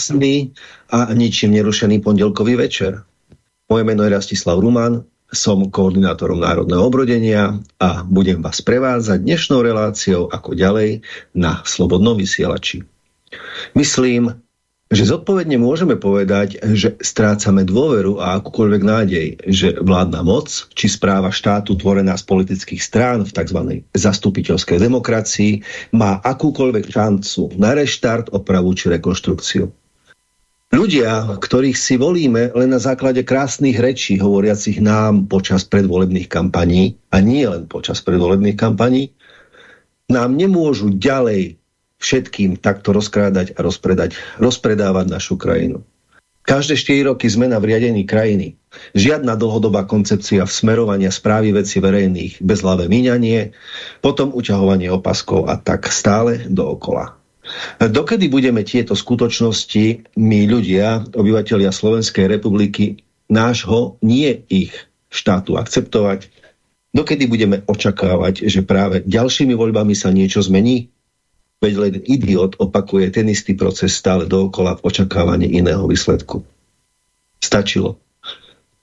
krásny a ničím nerušený pondelkový večer. Moje meno je Rastislav Ruman, som koordinátorom Národného obrodenia a budem vás prevádzať dnešnou reláciou ako ďalej na Slobodnom vysielači. Myslím, že zodpovedne môžeme povedať, že strácame dôveru a akúkoľvek nádej, že vládna moc či správa štátu tvorená z politických strán v tzv. zastupiteľskej demokracii má akúkoľvek šancu na reštart, opravu či rekonštrukciu. Ľudia, ktorých si volíme len na základe krásnych rečí hovoriacich nám počas predvolebných kampaní, a nie len počas predvolebných kampaní, nám nemôžu ďalej všetkým takto rozkrádať a rozpredať, rozpredávať našu krajinu. Každé 4 roky zmena v riadení krajiny. Žiadna dlhodobá koncepcia v smerovania správy veci verejných, bezhlavé míňanie, potom uťahovanie opaskov a tak stále dookola. Dokedy budeme tieto skutočnosti, my ľudia, obyvateľia Slovenskej republiky, nášho, nie ich štátu akceptovať? Dokedy budeme očakávať, že práve ďalšími voľbami sa niečo zmení? Veď len idiot opakuje ten istý proces stále dookola v očakávaní iného výsledku. Stačilo.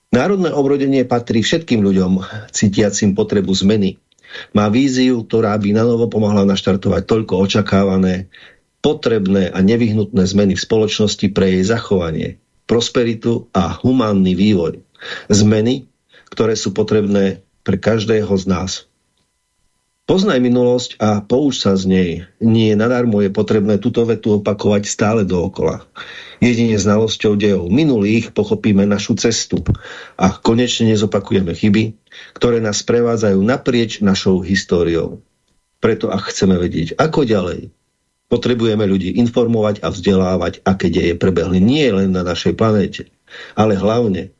Národné obrodenie patrí všetkým ľuďom cítiacim potrebu zmeny. Má víziu, ktorá by na novo pomohla naštartovať toľko očakávané, potrebné a nevyhnutné zmeny v spoločnosti pre jej zachovanie, prosperitu a humánny vývoj. Zmeny, ktoré sú potrebné pre každého z nás. Poznaj minulosť a pouč sa z nej. Nie nadarmo je potrebné túto vetu opakovať stále dookola. Jedine znalosťou dejov minulých pochopíme našu cestu a konečne nezopakujeme chyby, ktoré nás prevádzajú naprieč našou históriou. Preto ak chceme vedieť, ako ďalej, potrebujeme ľudí informovať a vzdelávať, aké deje prebehli nie len na našej planéte, ale hlavne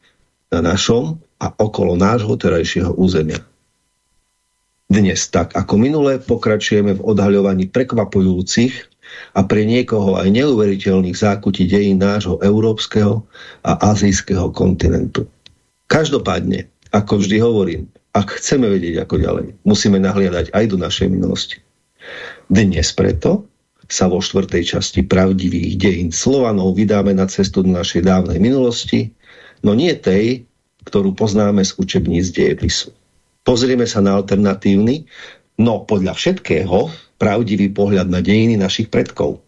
na našom a okolo nášho terajšieho územia. Dnes tak ako minule pokračujeme v odhaľovaní prekvapujúcich a pre niekoho aj neuveriteľných zákutí dejín nášho európskeho a azijského kontinentu. Každopádne, ako vždy hovorím, ak chceme vedieť ako ďalej, musíme nahliadať aj do našej minulosti. Dnes preto sa vo štvrtej časti pravdivých dejín Slovanov vydáme na cestu do našej dávnej minulosti, no nie tej, ktorú poznáme z učebníc dejepisu. Pozrieme sa na alternatívny, no podľa všetkého pravdivý pohľad na dejiny našich predkov.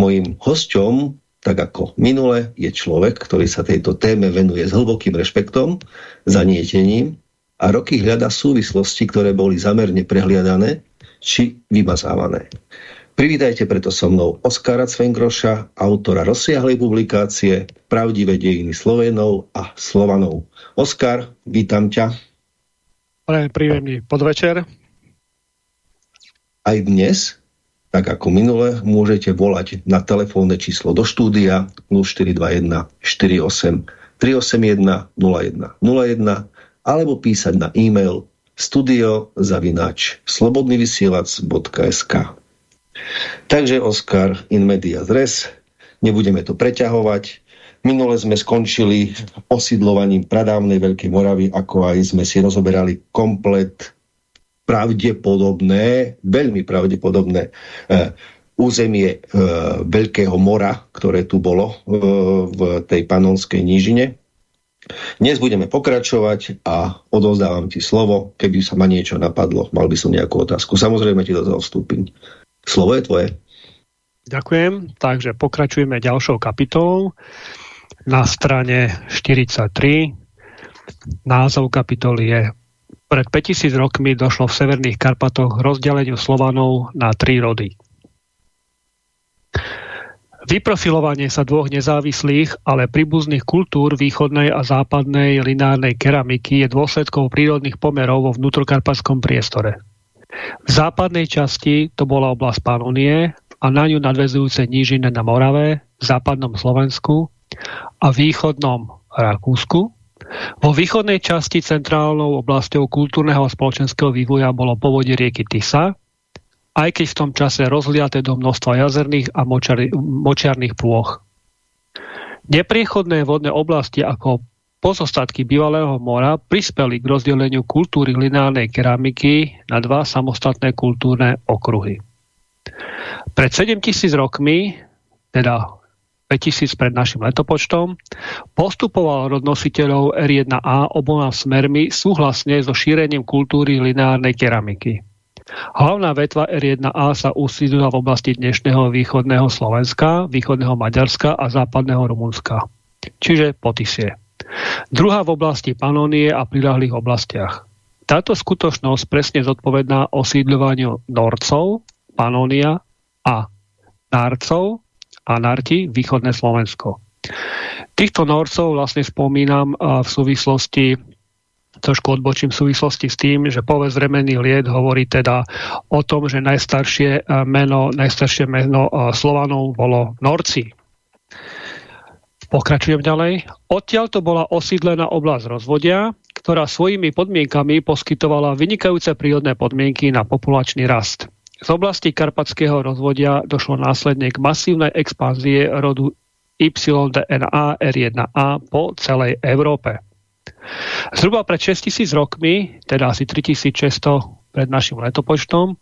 Mojím hosťom, tak ako minule, je človek, ktorý sa tejto téme venuje s hlbokým rešpektom, zanietením a roky hľada súvislosti, ktoré boli zamerne prehliadané či vymazávané. Privítajte preto so mnou Oskara Cvengroša, autora rozsiahlej publikácie Pravdivé dejiny Slovenov a Slovanov. Oskar, vítam ťa. Prajem príjemný podvečer. Aj dnes, tak ako minule, môžete volať na telefónne číslo do štúdia 0421 48 381 01 01 alebo písať na e-mail studio zavinač slobodnyvysielac.sk Takže Oskar in media res, nebudeme to preťahovať, Minule sme skončili osídlovaním pradávnej Veľkej Moravy, ako aj sme si rozoberali komplet pravdepodobné, veľmi pravdepodobné e, územie e, Veľkého mora, ktoré tu bolo e, v tej panonskej nížine. Dnes budeme pokračovať a odovzdávam ti slovo. Keby sa ma niečo napadlo, mal by som nejakú otázku. Samozrejme ti do toho vstúpiť. Slovo je tvoje. Ďakujem. Takže pokračujeme ďalšou kapitolou na strane 43. Názov kapitoly je Pred 5000 rokmi došlo v Severných Karpatoch rozdeleniu Slovanov na tri rody. Vyprofilovanie sa dvoch nezávislých, ale príbuzných kultúr východnej a západnej lineárnej keramiky je dôsledkou prírodných pomerov vo vnútrokarpatskom priestore. V západnej časti to bola oblasť Panonie a na ňu nadvezujúce nížine na Morave, v západnom Slovensku a východnom Rakúsku. Vo východnej časti centrálnou oblasťou kultúrneho a spoločenského vývoja bolo povodie rieky Tisa, aj keď v tom čase rozliate do množstva jazerných a močari, močiarných plôch. Nepriechodné vodné oblasti ako pozostatky bývalého mora prispeli k rozdeleniu kultúry lineárnej keramiky na dva samostatné kultúrne okruhy. Pred 7000 rokmi, teda 5000 pred našim letopočtom, postupoval rod nositeľov R1A oboma smermi súhlasne so šírením kultúry lineárnej keramiky. Hlavná vetva R1A sa usídla v oblasti dnešného východného Slovenska, východného Maďarska a západného Rumunska, čiže Potisie. Druhá v oblasti Panónie a prilahlých oblastiach. Táto skutočnosť presne zodpovedná osídľovaniu Norcov, Panónia a Nárcov a Narti, východné Slovensko. Týchto Norcov vlastne spomínam v súvislosti trošku odbočím v súvislosti s tým, že povez remený lied hovorí teda o tom, že najstaršie meno, najstaršie meno Slovanov bolo Norci. Pokračujem ďalej. Odtiaľ to bola osídlená oblasť rozvodia, ktorá svojimi podmienkami poskytovala vynikajúce prírodné podmienky na populačný rast. Z oblasti karpatského rozvodia došlo následne k masívnej expanzie rodu YDNA R1A po celej Európe. Zhruba pred 6000 rokmi, teda asi 3600 pred našim letopočtom,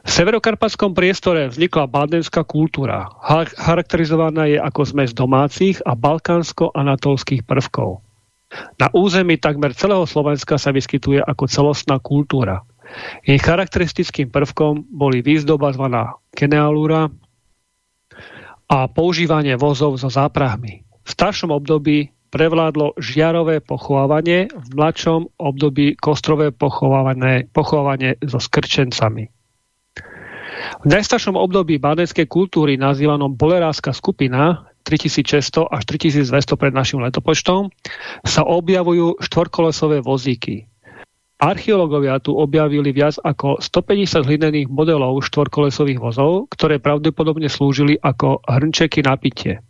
v severokarpatskom priestore vznikla bádenská kultúra. Charakterizovaná je ako zmes domácich a balkánsko-anatolských prvkov. Na území takmer celého Slovenska sa vyskytuje ako celostná kultúra. Jej charakteristickým prvkom boli výzdoba zvaná kenealúra a používanie vozov so záprahmi. V staršom období prevládlo žiarové pochovávanie, v mladšom období kostrové pochovávanie, so skrčencami. V najstaršom období bádenskej kultúry nazývanom bolerárska skupina 3600 až 3200 pred našim letopočtom sa objavujú štvorkolesové vozíky. Archeológovia tu objavili viac ako 150 hlinených modelov štvorkolesových vozov, ktoré pravdepodobne slúžili ako hrnčeky na pitie.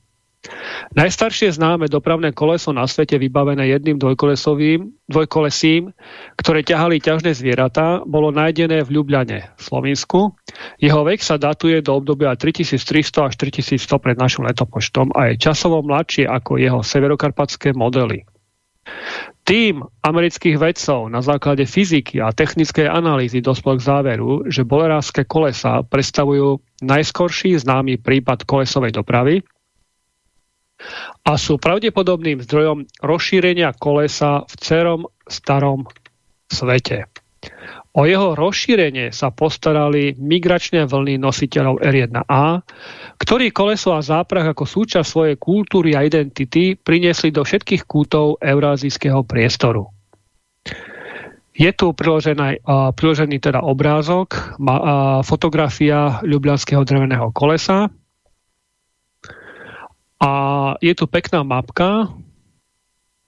Najstaršie známe dopravné koleso na svete vybavené jedným dvojkolesovým, dvojkolesím, ktoré ťahali ťažné zvieratá, bolo nájdené v Ljubljane, v Slovensku. Jeho vek sa datuje do obdobia 3300 až 3100 pred našim letopočtom a je časovo mladšie ako jeho severokarpatské modely. Tým amerických vedcov na základe fyziky a technickej analýzy dospel k záveru, že bolerárske kolesa predstavujú najskorší známy prípad kolesovej dopravy a sú pravdepodobným zdrojom rozšírenia kolesa v celom starom svete. O jeho rozšírenie sa postarali migračné vlny nositeľov R1A, ktorí koleso a záprah ako súčasť svojej kultúry a identity priniesli do všetkých kútov eurázijského priestoru. Je tu priložený, priložený teda obrázok, fotografia ľublianského dreveného kolesa a je tu pekná mapka,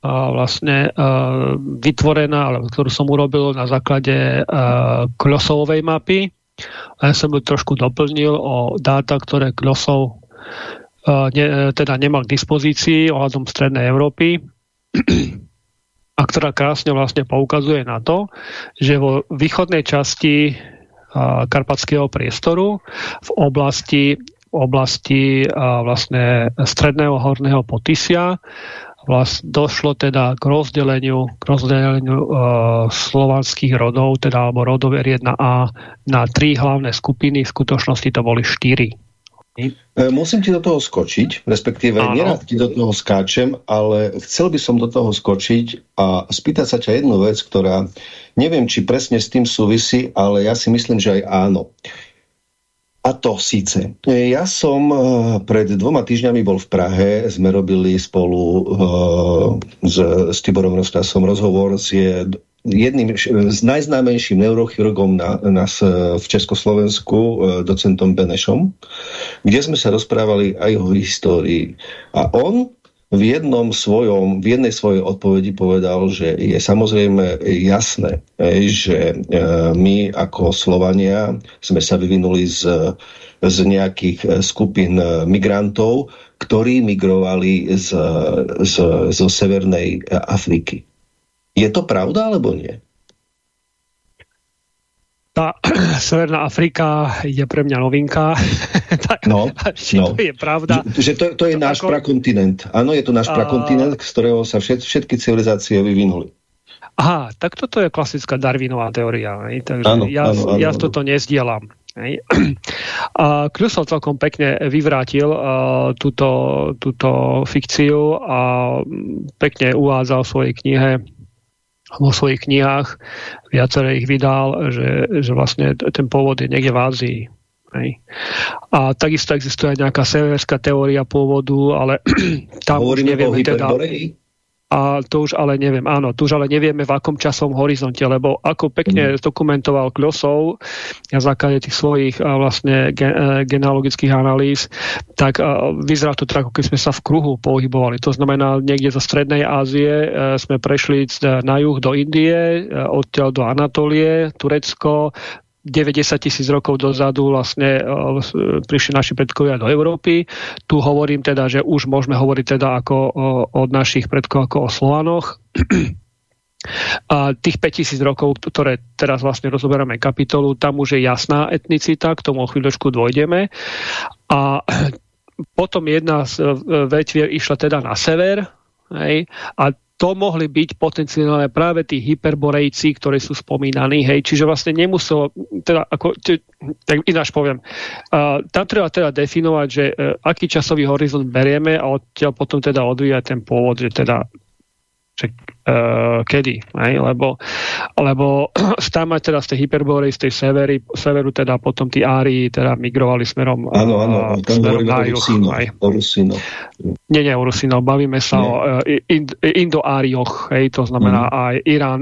vlastne uh, vytvorená, alebo ktorú som urobil na základe uh, Klosovej mapy. A ja som ju trošku doplnil o dáta, ktoré Klosov uh, ne, teda nemal k dispozícii ohľadom Strednej Európy a ktorá krásne vlastne poukazuje na to, že vo východnej časti karpatského priestoru v oblasti oblasti vlastne stredného horného Potisia vlast, došlo teda k rozdeleniu, k rozdeleniu e, slovanských rodov, teda alebo rodov R1A na tri hlavné skupiny, v skutočnosti to boli štyri. E, musím ti do toho skočiť, respektíve Áno. nerad ti do toho skáčem, ale chcel by som do toho skočiť a spýtať sa ťa jednu vec, ktorá neviem, či presne s tým súvisí, ale ja si myslím, že aj áno. A to síce. Ja som eh, pred dvoma týždňami bol v Prahe, sme robili spolu uh, s, s Tiborom Rostasom rozhovor s je, jedným s najznámejším neurochirurgom na, nás v Československu, docentom Benešom, kde sme sa rozprávali aj o histórii. A on v, jednom svojom, v jednej svojej odpovedi povedal, že je samozrejme jasné, že e, my ako Slovania sme sa vyvinuli z, z nejakých e, skupín e, migrantov, ktorí migrovali z, z, zo Severnej Afriky. Je to pravda alebo nie? Tá Severná Afrika je pre mňa novinka. tak, no, či no. to je pravda. Že to, to je to náš ako... prakontinent. Áno, je to náš a... prakontinent, z ktorého sa všet, všetky civilizácie vyvinuli. Aha, tak toto je klasická Darwinová teória. Takže áno, ja, áno, áno, ja áno. toto nezdielam. A Kľusov celkom pekne vyvrátil uh, túto, túto fikciu a pekne uvádzal v svojej knihe vo svojich knihách, viaceré ich vydal, že, že vlastne ten pôvod je niekde v Ázii. Hej. A takisto existuje aj nejaká severská teória pôvodu, ale tam Hovoríme už nevieme teda... A to už ale neviem, áno, to už ale nevieme v akom časovom horizonte, lebo ako pekne mm. dokumentoval Kľosov na základe tých svojich a vlastne e, genealogických analýz, tak vyzerá to tak, ako keď sme sa v kruhu pohybovali. To znamená, niekde zo Strednej Ázie e, sme prešli na juh do Indie, e, odtiaľ do Anatólie, Turecko, 90 tisíc rokov dozadu vlastne uh, prišli naši predkovia do Európy. Tu hovorím teda, že už môžeme hovoriť teda ako uh, od našich predkov ako o Slovanoch. A tých 5000 rokov, ktoré teraz vlastne rozoberáme kapitolu, tam už je jasná etnicita, k tomu o chvíľočku dôjdeme. A potom jedna z vetvier išla teda na sever, hej, a to mohli byť potenciálne práve tí hyperborejci, ktorí sú spomínaní, hej, čiže vlastne nemuselo, teda ako, tak ináč poviem, uh, tam treba teda definovať, že uh, aký časový horizont berieme a odtiaľ potom teda odvíjať ten pôvod, že teda že, kedy, hej? lebo, lebo tam aj teda z tej Hyperborej, z tej severy, severu teda potom tí Ári teda migrovali smerom Áno, áno, tam smerom na juh. O Rusino. Nie, nie o Rusino, bavíme sa nie. o uh, ind, Indo-Árioch, hej, to znamená mm. aj Irán,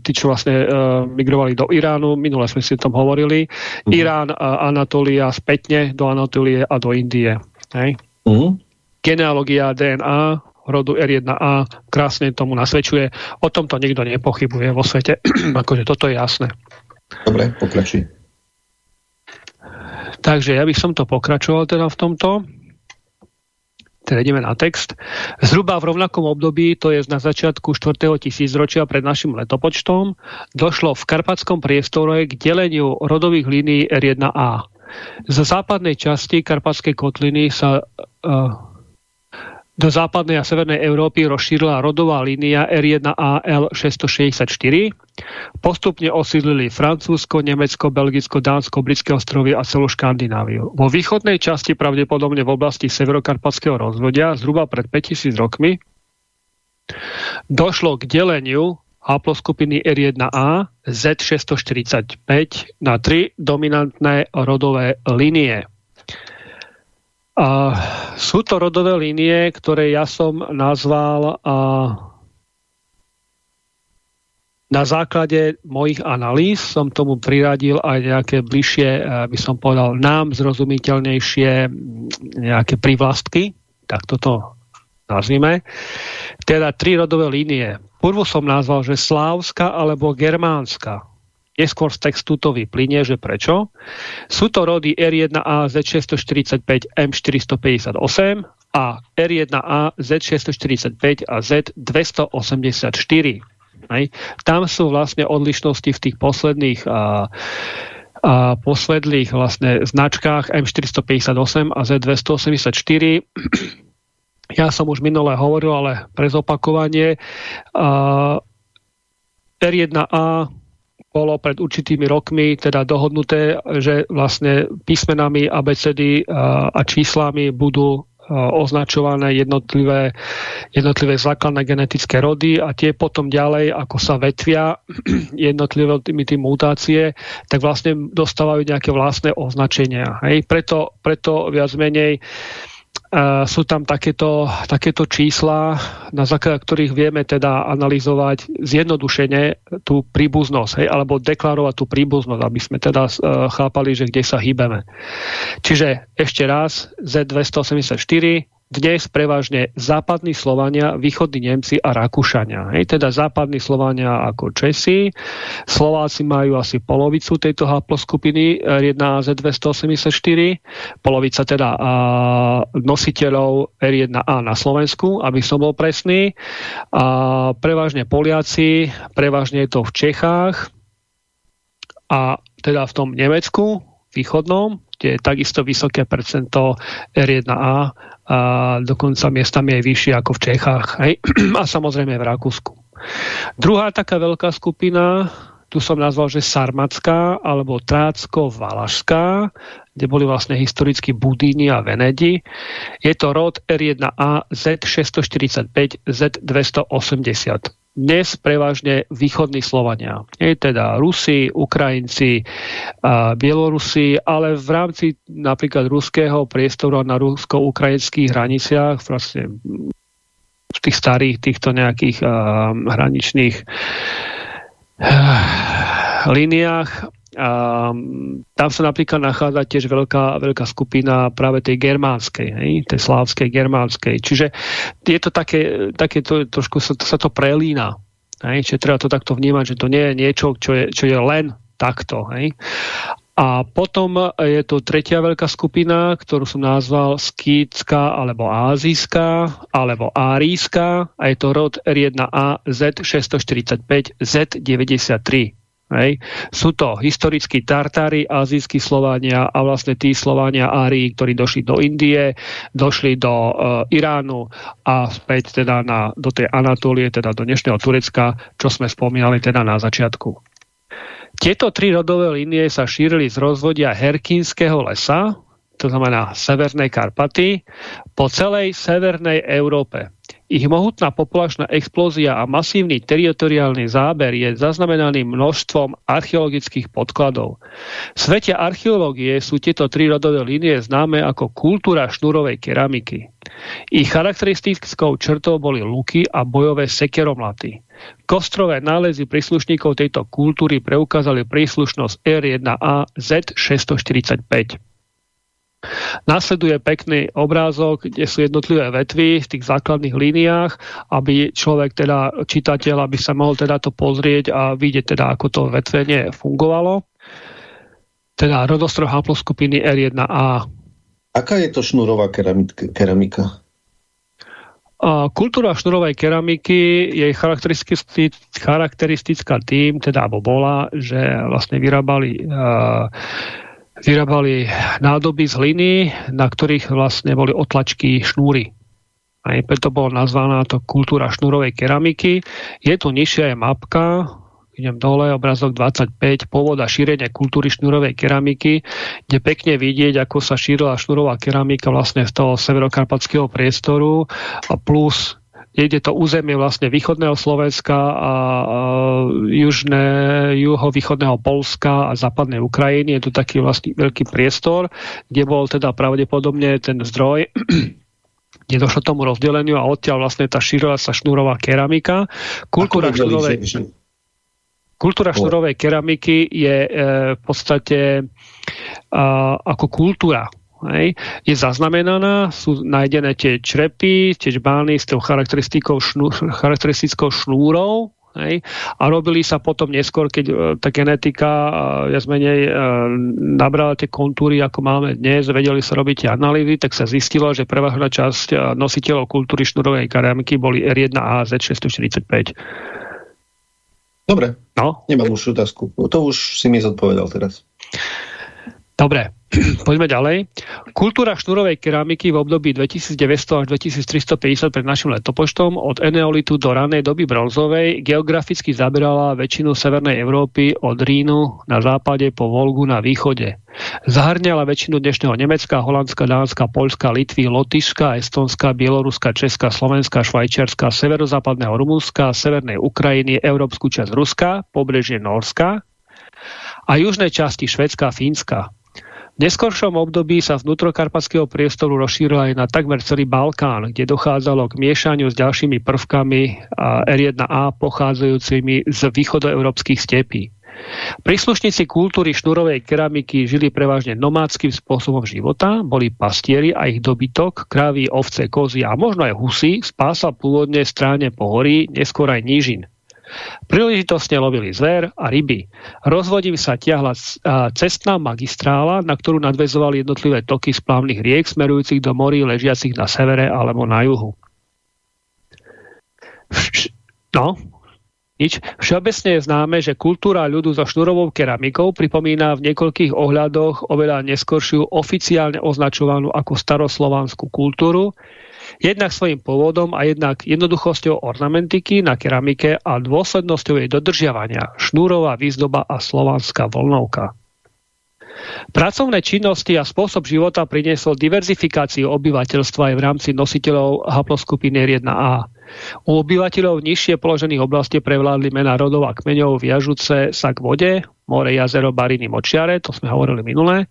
tí, čo vlastne migrovali do Iránu, minule sme si o tom hovorili, mm. Irán, Anatólia spätne do Anatólie a do Indie. Hej. Mm. Genealógia DNA rodu R1A krásne tomu nasvedčuje. O tomto nikto nepochybuje vo svete. akože toto je jasné. Dobre, pokračuj. Takže ja by som to pokračoval teda v tomto. Teda ideme na text. Zhruba v rovnakom období, to je na začiatku 4. tisícročia pred našim letopočtom, došlo v karpatskom priestore k deleniu rodových línií R1A. Z západnej časti karpatskej kotliny sa uh, do západnej a severnej Európy rozšírila rodová línia R1AL 664. Postupne osídlili Francúzsko, Nemecko, Belgicko, Dánsko, Britské ostrovy a celú Škandináviu. Vo východnej časti, pravdepodobne v oblasti severokarpatského rozvodia, zhruba pred 5000 rokmi, došlo k deleniu haploskupiny R1A Z645 na tri dominantné rodové línie. A sú to rodové línie, ktoré ja som nazval a na základe mojich analýz som tomu priradil aj nejaké bližšie, eh, by som povedal, nám zrozumiteľnejšie nejaké privlastky, tak toto nazvime. Teda tri rodové línie. Prvú som nazval, že slávska alebo germánska. Neskôr z textu to vyplynie, že prečo. Sú to rody R1A Z645 M458 a R1A Z645 a Z284. Hej. Tam sú vlastne odlišnosti v tých posledných a, a posledných vlastne značkách M458 a Z284. Ja som už minule hovoril, ale pre zopakovanie. R1A bolo pred určitými rokmi teda dohodnuté, že vlastne písmenami ABCD a, číslami budú označované jednotlivé, jednotlivé základné genetické rody a tie potom ďalej, ako sa vetvia jednotlivé tými tým mutácie, tak vlastne dostávajú nejaké vlastné označenia. Hej? Preto, preto viac menej uh, sú tam takéto, takéto čísla, na základe ktorých vieme teda analyzovať zjednodušene tú príbuznosť, hej, alebo deklarovať tú príbuznosť, aby sme teda uh, chápali, že kde sa hýbeme. Čiže ešte raz, Z284 dnes prevažne západní Slovania, východní Nemci a Rakúšania. Hej, teda západní Slovania ako Česi. Slováci majú asi polovicu tejto haploskupiny 1Z284, polovica teda a, nositeľov R1A na Slovensku, aby som bol presný. A prevažne Poliaci, prevažne je to v Čechách a teda v tom Nemecku, východnom, kde je takisto vysoké percento R1A a dokonca miestami je vyššie ako v Čechách hej? a samozrejme v Rakúsku. Druhá taká veľká skupina, tu som nazval, že Sarmacká alebo Trácko-Valašská, kde boli vlastne historicky Budíny a Venedi. Je to rod R1A Z645 Z280 dnes prevažne východní Slovania. Je teda Rusi, Ukrajinci, Bielorusi, ale v rámci napríklad ruského priestoru na rusko-ukrajinských hraniciach, vlastne v tých starých týchto nejakých uh, hraničných uh, líniách Um, tam sa napríklad nachádza tiež veľká, veľká skupina práve tej germánskej, hej, tej slávskej germánskej. Čiže je to také, také to, trošku sa, sa to prelína. Hej, čiže treba to takto vnímať, že to nie je niečo, čo je, čo je len takto. Hej. A potom je tu tretia veľká skupina, ktorú som nazval skýtská alebo ázijská alebo árijská a je to rod R1A Z645 Z93. Hej. Sú to historickí Tartári, azijskí Slovánia a vlastne tí Slovánia Árii, ktorí došli do Indie, došli do uh, Iránu a späť teda na, do tej Anatólie, teda do dnešného Turecka, čo sme spomínali teda na začiatku. Tieto tri rodové línie sa šírili z rozvodia Herkínskeho lesa, to znamená Severnej Karpaty, po celej Severnej Európe. Ich mohutná populačná explózia a masívny teritoriálny záber je zaznamenaný množstvom archeologických podkladov. V svete archeológie sú tieto tri rodové línie známe ako kultúra šnúrovej keramiky. Ich charakteristickou črtou boli luky a bojové sekeromlaty. Kostrové nálezy príslušníkov tejto kultúry preukázali príslušnosť R1A Z645. Nasleduje pekný obrázok, kde sú jednotlivé vetvy v tých základných líniách, aby človek teda, čitateľ, aby sa mohol teda to pozrieť a vidieť teda, ako to vetvenie fungovalo. Teda rodostroj haploskupiny R1A. Aká je to šnúrová keramika? kultúra šnurovej keramiky je charakteristická tým, teda alebo bola, že vlastne vyrábali uh, vyrábali nádoby z hliny, na ktorých vlastne boli otlačky šnúry. Aj preto bola nazvaná to kultúra šnúrovej keramiky. Je tu nižšia je mapka, idem dole, obrazok 25, pôvod a šírenie kultúry šnúrovej keramiky, kde pekne vidieť, ako sa šírila šnúrová keramika vlastne z toho severokarpatského priestoru a plus ide to územie vlastne východného Slovenska a, a južné, juhovýchodného Polska a západnej Ukrajiny. Je to taký vlastný veľký priestor, kde bol teda pravdepodobne ten zdroj kde došlo tomu rozdeleniu a odtiaľ vlastne tá šírila sa šnúrová keramika. Kultúra šnúrovej, kultúra šnúrovej keramiky je e, v podstate e, ako kultúra hej, je zaznamenaná, sú nájdené tie črepy, tie bány s tou charakteristikou, šnú, charakteristickou šnúrou, Hej? A robili sa potom neskôr, keď e, tá genetika e, viac menej e, nabrala tie kontúry, ako máme dnes, vedeli sa robiť tie analýzy, tak sa zistilo, že prevažná časť nositeľov kultúry šnúrovej keramiky boli R1A Z645. Dobre, no? nemám už otázku. To už si mi zodpovedal teraz. Dobre, poďme ďalej. Kultúra šnúrovej keramiky v období 2900 až 2350 pred našim letopočtom od eneolitu do ranej doby bronzovej geograficky zaberala väčšinu Severnej Európy od Rínu na západe po Volgu na východe. Zahrňala väčšinu dnešného Nemecka, Holandska, Dánska, Poľska, Litvy, Lotyšska, Estonska, Bieloruska, Česka, Slovenska, Švajčiarska, severozápadného Rumúnska, Severnej Ukrajiny, európsku časť Ruska, pobrežie Norska a južnej časti Švedska a Fínska. V neskoršom období sa vnútrokarpatského priestoru rozšírila aj na takmer celý Balkán, kde dochádzalo k miešaniu s ďalšími prvkami R1A pochádzajúcimi z východoeurópskych stepí. Príslušníci kultúry šnúrovej keramiky žili prevažne nomádským spôsobom života, boli pastieri a ich dobytok, krávy, ovce, kozy a možno aj husy spásal pôvodne stráne pohorí, neskôr aj nížin. Príležitostne lovili zver a ryby. Rozvodím sa tiahla cestná magistrála, na ktorú nadvezovali jednotlivé toky splavných riek smerujúcich do morí ležiacich na severe alebo na juhu. No, nič. Všeobecne je známe, že kultúra ľudu so šnurovou keramikou pripomína v niekoľkých ohľadoch oveľa neskoršiu oficiálne označovanú ako staroslovanskú kultúru, Jednak svojim pôvodom a jednak jednoduchosťou ornamentiky na keramike a dôslednosťou jej dodržiavania, šnúrová výzdoba a slovanská voľnovka. Pracovné činnosti a spôsob života priniesol diverzifikáciu obyvateľstva aj v rámci nositeľov haploskupiny 1A. U obyvateľov nižšie položených oblastí prevládli mená rodov a kmeňov viažúce sa k vode, more, jazero, bariny, močiare, to sme hovorili minulé.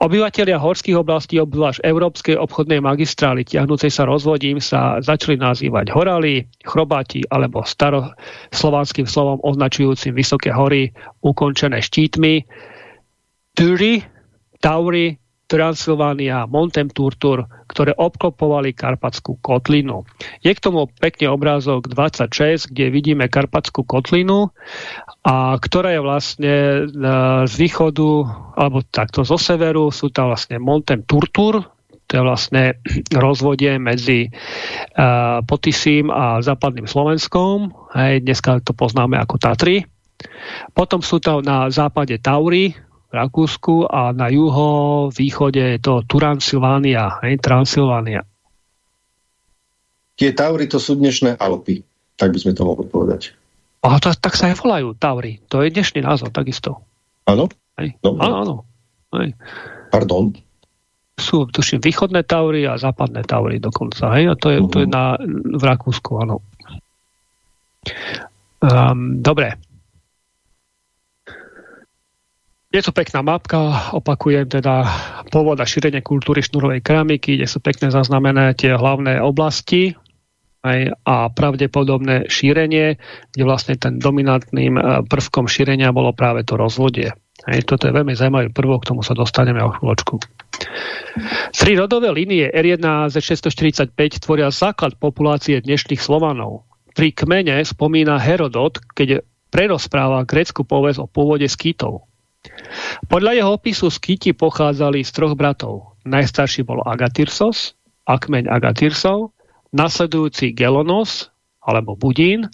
Obyvateľia horských oblastí obzvlášť európskej obchodnej magistrály tiahnúcej sa rozvodím sa začali nazývať horali, chrobáti alebo staroslovanským slovom označujúcim vysoké hory ukončené štítmi, Tury, Tauri, Transylvánia, Montem Turtur, ktoré obklopovali Karpatskú kotlinu. Je k tomu pekne obrázok 26, kde vidíme Karpatskú kotlinu, a ktorá je vlastne e, z východu, alebo takto zo severu, sú tam vlastne Montem Turtur, to je vlastne rozvodie medzi uh, Potisím a západným Slovenskom. Hej, dneska to poznáme ako Tatry. Potom sú tam na západe Taury, Rakúsku a na juho východe je to Turansilvánia, hej, Transylvánia. Tie Taury to sú dnešné Alpy, tak by sme to mohli povedať. A to, tak sa aj volajú Taury. To je dnešný názov takisto. Áno? No, áno. Pardon? Sú, tuším, východné Taury a západné Taury dokonca. Hej? A to je, uh-huh. to je mhm. na, v Rakúsku, áno. Um, dobre. Je to pekná mapka, opakujem teda pôvod a šírenie kultúry šnurovej keramiky, kde sú pekne zaznamené tie hlavné oblasti aj, a pravdepodobné šírenie, kde vlastne ten dominantným e, prvkom šírenia bolo práve to rozvodie. Aj, toto je veľmi zaujímavý prvok, k tomu sa dostaneme o chvíľočku. Tri rodové línie R1 Z645 tvoria základ populácie dnešných Slovanov. Tri kmene spomína Herodot, keď prerozpráva grécku povesť o pôvode skýtov. Podľa jeho opisu skyti pochádzali z troch bratov. Najstarší bol Agatyrsos, akmeň Agatyrsov, nasledujúci Gelonos, alebo Budín,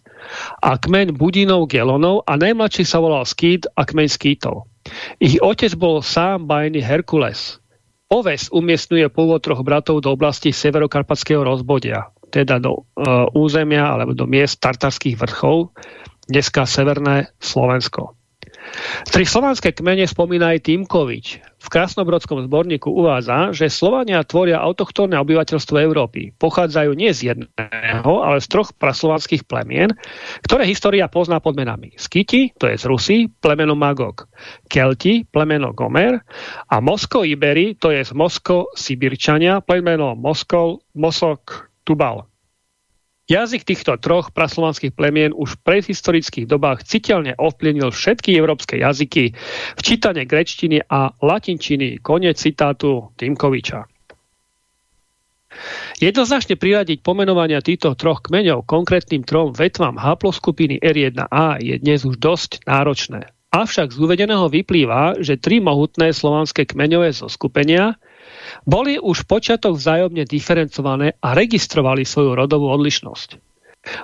a kmeň Budínov Gelonov a najmladší sa volal Skýt a kmeň Skýtov. Ich otec bol sám bajný Herkules. Oves umiestňuje pôvod troch bratov do oblasti severokarpatského rozbodia, teda do e, územia alebo do miest tartarských vrchov, dneska severné Slovensko. Tri slovanské kmene spomína aj Týmkovič. V Krasnobrodskom zborníku uvádza, že Slovania tvoria autochtónne obyvateľstvo Európy. Pochádzajú nie z jedného, ale z troch praslovanských plemien, ktoré história pozná pod menami. Skyti, to je z Rusy, plemeno Magog. Kelti, plemeno Gomer. A Mosko-Iberi, to je z Mosko-Sibirčania, plemeno Moskol, Mosok, Tubal. Jazyk týchto troch praslovanských plemien už v prehistorických dobách citeľne ovplyvnil všetky európske jazyky, včítane grečtiny a latinčiny. Konec citátu Timkoviča. Jednoznačne priradiť pomenovania týchto troch kmeňov konkrétnym trom vetvám haploskupiny R1A je dnes už dosť náročné. Avšak z uvedeného vyplýva, že tri mohutné slovanské kmeňové zoskupenia boli už počiatok vzájomne diferencované a registrovali svoju rodovú odlišnosť.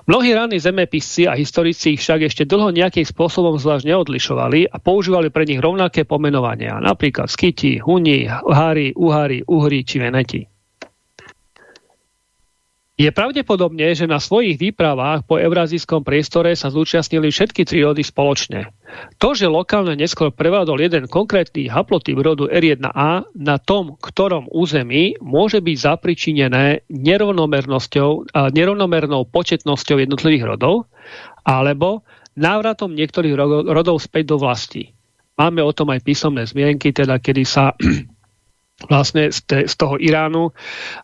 Mnohí ranní zemepisci a historici ich však ešte dlho nejakým spôsobom zvlášť neodlišovali a používali pre nich rovnaké pomenovania, napríklad skyti, huni, hári, uhari, uhri či veneti. Je pravdepodobne, že na svojich výpravách po eurazijskom priestore sa zúčastnili všetky tri rody spoločne. To, že lokálne neskôr prevádol jeden konkrétny haplotyp rodu R1A na tom, ktorom území môže byť zapričinené nerovnomernosťou, nerovnomernou početnosťou jednotlivých rodov alebo návratom niektorých rodov späť do vlasti. Máme o tom aj písomné zmienky, teda kedy sa vlastne z, te, z toho Iránu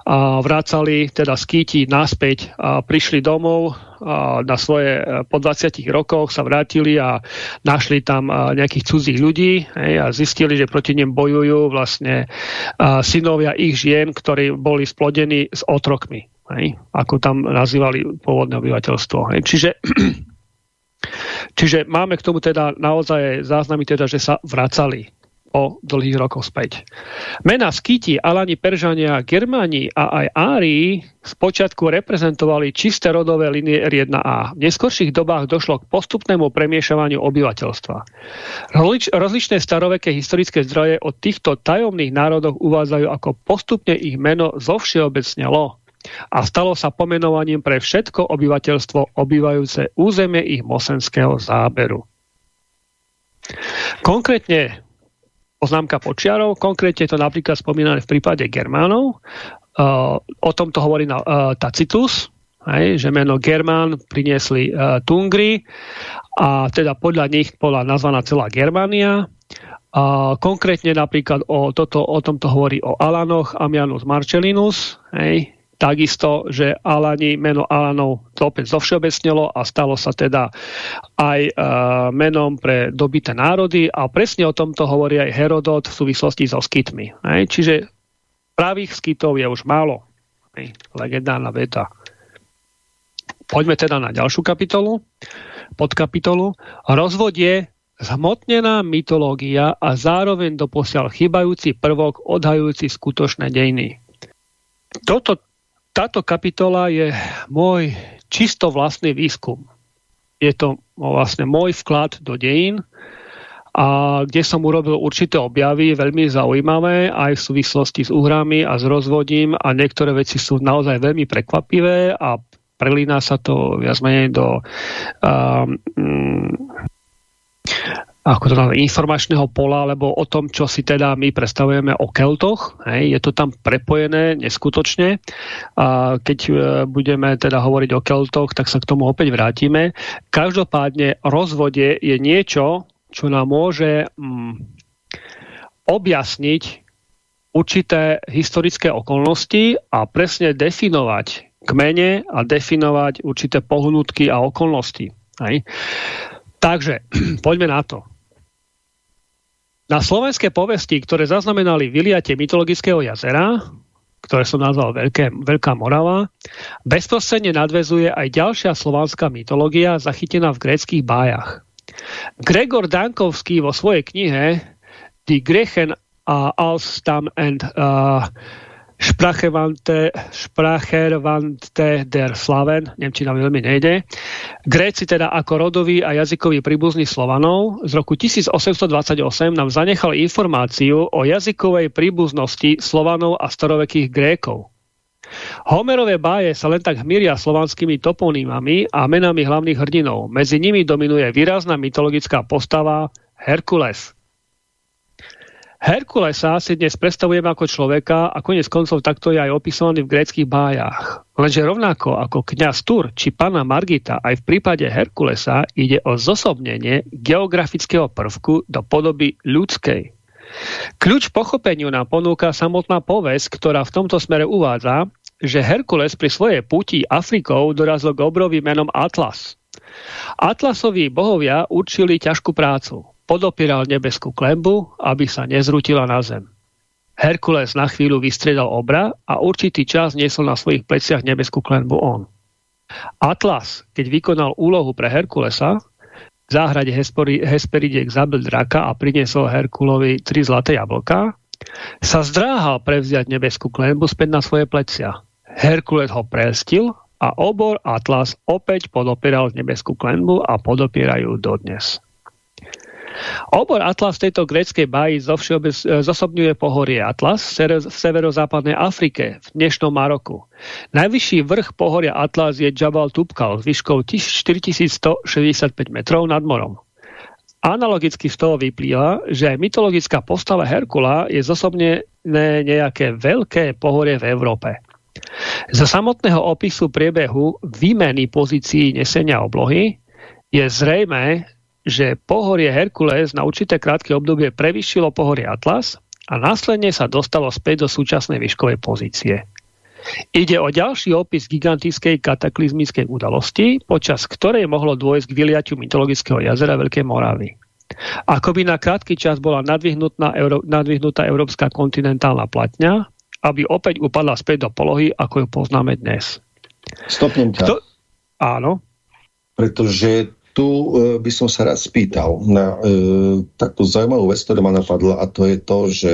a vracali teda skýti naspäť a prišli domov a na svoje e, po 20 rokoch sa vrátili a našli tam nejakých cudzích ľudí hej, a zistili, že proti nim bojujú vlastne synovia ich žien, ktorí boli splodení s otrokmi. Hej, ako tam nazývali pôvodné obyvateľstvo. Hej. Čiže Čiže máme k tomu teda naozaj záznamy, teda, že sa vracali o dlhých rokoch späť. Mená Skyti, Alani, Peržania, Germáni a aj Árii spočiatku reprezentovali čisté rodové linie R1A. V neskorších dobách došlo k postupnému premiešavaniu obyvateľstva. Rozlič, rozličné staroveké historické zdroje o týchto tajomných národoch uvádzajú, ako postupne ich meno zovšeobecnelo. a stalo sa pomenovaním pre všetko obyvateľstvo obývajúce územie ich mosenského záberu. Konkrétne poznámka počiarov, konkrétne to napríklad spomínané v prípade Germánov, uh, o tomto hovorí Tacitus, že meno Germán priniesli Tungri a teda podľa nich bola nazvaná celá Germánia. A konkrétne napríklad o, toto, o tomto hovorí o Alanoch, Amianus Marcellinus, hej, takisto, že Alani, meno Alanov to opäť zovšeobecnilo a stalo sa teda aj e, menom pre dobité národy a presne o tomto hovorí aj Herodot v súvislosti so skytmi. Hej. Čiže pravých skytov je už málo. Hej. Legendárna veta. Poďme teda na ďalšiu kapitolu, podkapitolu. Rozvod je zhmotnená mytológia a zároveň doposiaľ chybajúci prvok odhajujúci skutočné dejiny. Toto táto kapitola je môj čisto vlastný výskum. Je to vlastne môj vklad do dejín, a kde som urobil určité objavy, veľmi zaujímavé, aj v súvislosti s úhrami a s rozvodím a niektoré veci sú naozaj veľmi prekvapivé a prelína sa to viac menej do um, ako to nazvať, informačného pola, alebo o tom, čo si teda my predstavujeme o Keltoch. Hej, je to tam prepojené neskutočne. A keď e, budeme teda hovoriť o Keltoch, tak sa k tomu opäť vrátime. Každopádne rozvode je niečo, čo nám môže mm, objasniť určité historické okolnosti a presne definovať kmene a definovať určité pohnutky a okolnosti. Hej. Takže poďme na to. Na slovenské povesti, ktoré zaznamenali vyliate mytologického jazera, ktoré som nazval Veľké, Veľká Morava, bezprostredne nadvezuje aj ďalšia slovanská mytológia zachytená v gréckých bájach. Gregor Dankovský vo svojej knihe Die Griechen uh, als Stamm and uh, Sprachewandte, Spracherwandte der Slaven, Nemčina veľmi nejde. Gréci teda ako rodový a jazykový príbuzný Slovanov z roku 1828 nám zanechal informáciu o jazykovej príbuznosti Slovanov a starovekých Grékov. Homerové báje sa len tak hmíria slovanskými toponymami a menami hlavných hrdinov. Medzi nimi dominuje výrazná mytologická postava Herkules – Herkulesa si dnes predstavujeme ako človeka a konec koncov takto je aj opisovaný v gréckých bájach. Lenže rovnako ako kňaz Tur či pana Margita aj v prípade Herkulesa ide o zosobnenie geografického prvku do podoby ľudskej. Kľúč pochopeniu nám ponúka samotná povesť, ktorá v tomto smere uvádza, že Herkules pri svojej puti Afrikou dorazil k obrovi menom Atlas. Atlasoví bohovia určili ťažkú prácu podopieral nebeskú klembu, aby sa nezrutila na zem. Herkules na chvíľu vystriedal obra a určitý čas niesol na svojich pleciach nebeskú klenbu on. Atlas, keď vykonal úlohu pre Herkulesa, v záhrade Hesperidiek zabil draka a priniesol Herkulovi tri zlaté jablka, sa zdráhal prevziať nebeskú klenbu späť na svoje plecia. Herkules ho prestil a obor Atlas opäť podopieral nebeskú klenbu a podopierajú dodnes. Obor Atlas tejto gréckej báji zosobňuje pohorie Atlas v severozápadnej Afrike, v dnešnom Maroku. Najvyšší vrch pohoria Atlas je Jabal Tubkal s výškou 4165 metrov nad morom. Analogicky z toho vyplýva, že aj mytologická postava Herkula je zosobne nejaké veľké pohorie v Európe. Zo samotného opisu priebehu výmeny pozícií nesenia oblohy je zrejme, že pohorie Herkules na určité krátke obdobie prevyšilo pohorie Atlas a následne sa dostalo späť do súčasnej výškovej pozície. Ide o ďalší opis gigantickej kataklizmickej udalosti, počas ktorej mohlo dôjsť k vyliaťu mytologického jazera Veľkej Moravy. Ako by na krátky čas bola nadvihnutá, Euró- nadvihnutá európska kontinentálna platňa, aby opäť upadla späť do polohy, ako ju poznáme dnes. Stopnem ťa. To... Áno. Pretože tu e, by som sa raz spýtal na e, takú zaujímavú vec, ktorá ma napadla a to je to, že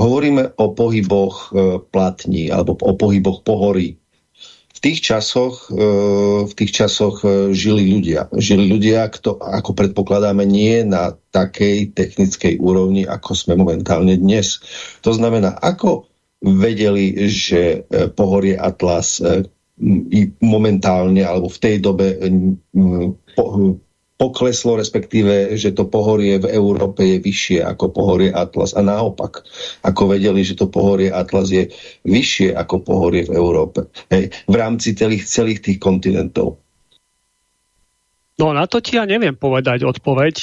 hovoríme o pohyboch e, platní alebo o pohyboch pohorí. V tých časoch, e, v tých časoch e, žili ľudia. Žili ľudia, kto, ako predpokladáme, nie na takej technickej úrovni, ako sme momentálne dnes. To znamená, ako vedeli, že e, pohorie Atlas e, momentálne alebo v tej dobe pokleslo, respektíve, že to pohorie v Európe je vyššie ako pohorie Atlas. A naopak, ako vedeli, že to pohorie Atlas je vyššie ako pohorie v Európe. Hej, v rámci celých, celých tých kontinentov. No na to ti ja neviem povedať odpoveď,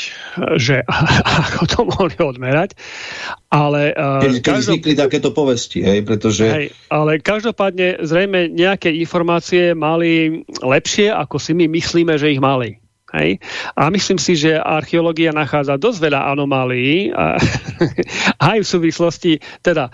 že ako to mohli odmerať, ale... Keď, keď každop... vznikli takéto povesti, hej, pretože... Hej, ale každopádne zrejme nejaké informácie mali lepšie, ako si my myslíme, že ich mali. Hej? A myslím si, že archeológia nachádza dosť veľa anomálií, a, aj v súvislosti, teda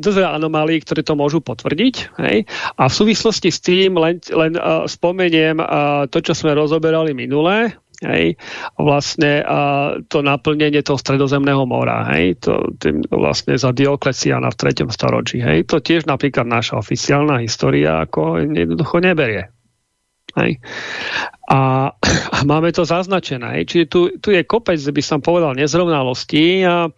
dosť veľa anomálií, ktoré to môžu potvrdiť. Hej? A v súvislosti s tým len, len uh, spomeniem uh, to, čo sme rozoberali minulé, Hej, vlastne a to naplnenie toho stredozemného mora, hej, to, tým, vlastne za Diokleciana v 3. storočí, hej, to tiež napríklad naša oficiálna história ako jednoducho neberie. Hej. A, a máme to zaznačené. Čiže tu, tu je kopec, by som povedal, nezrovnalostí a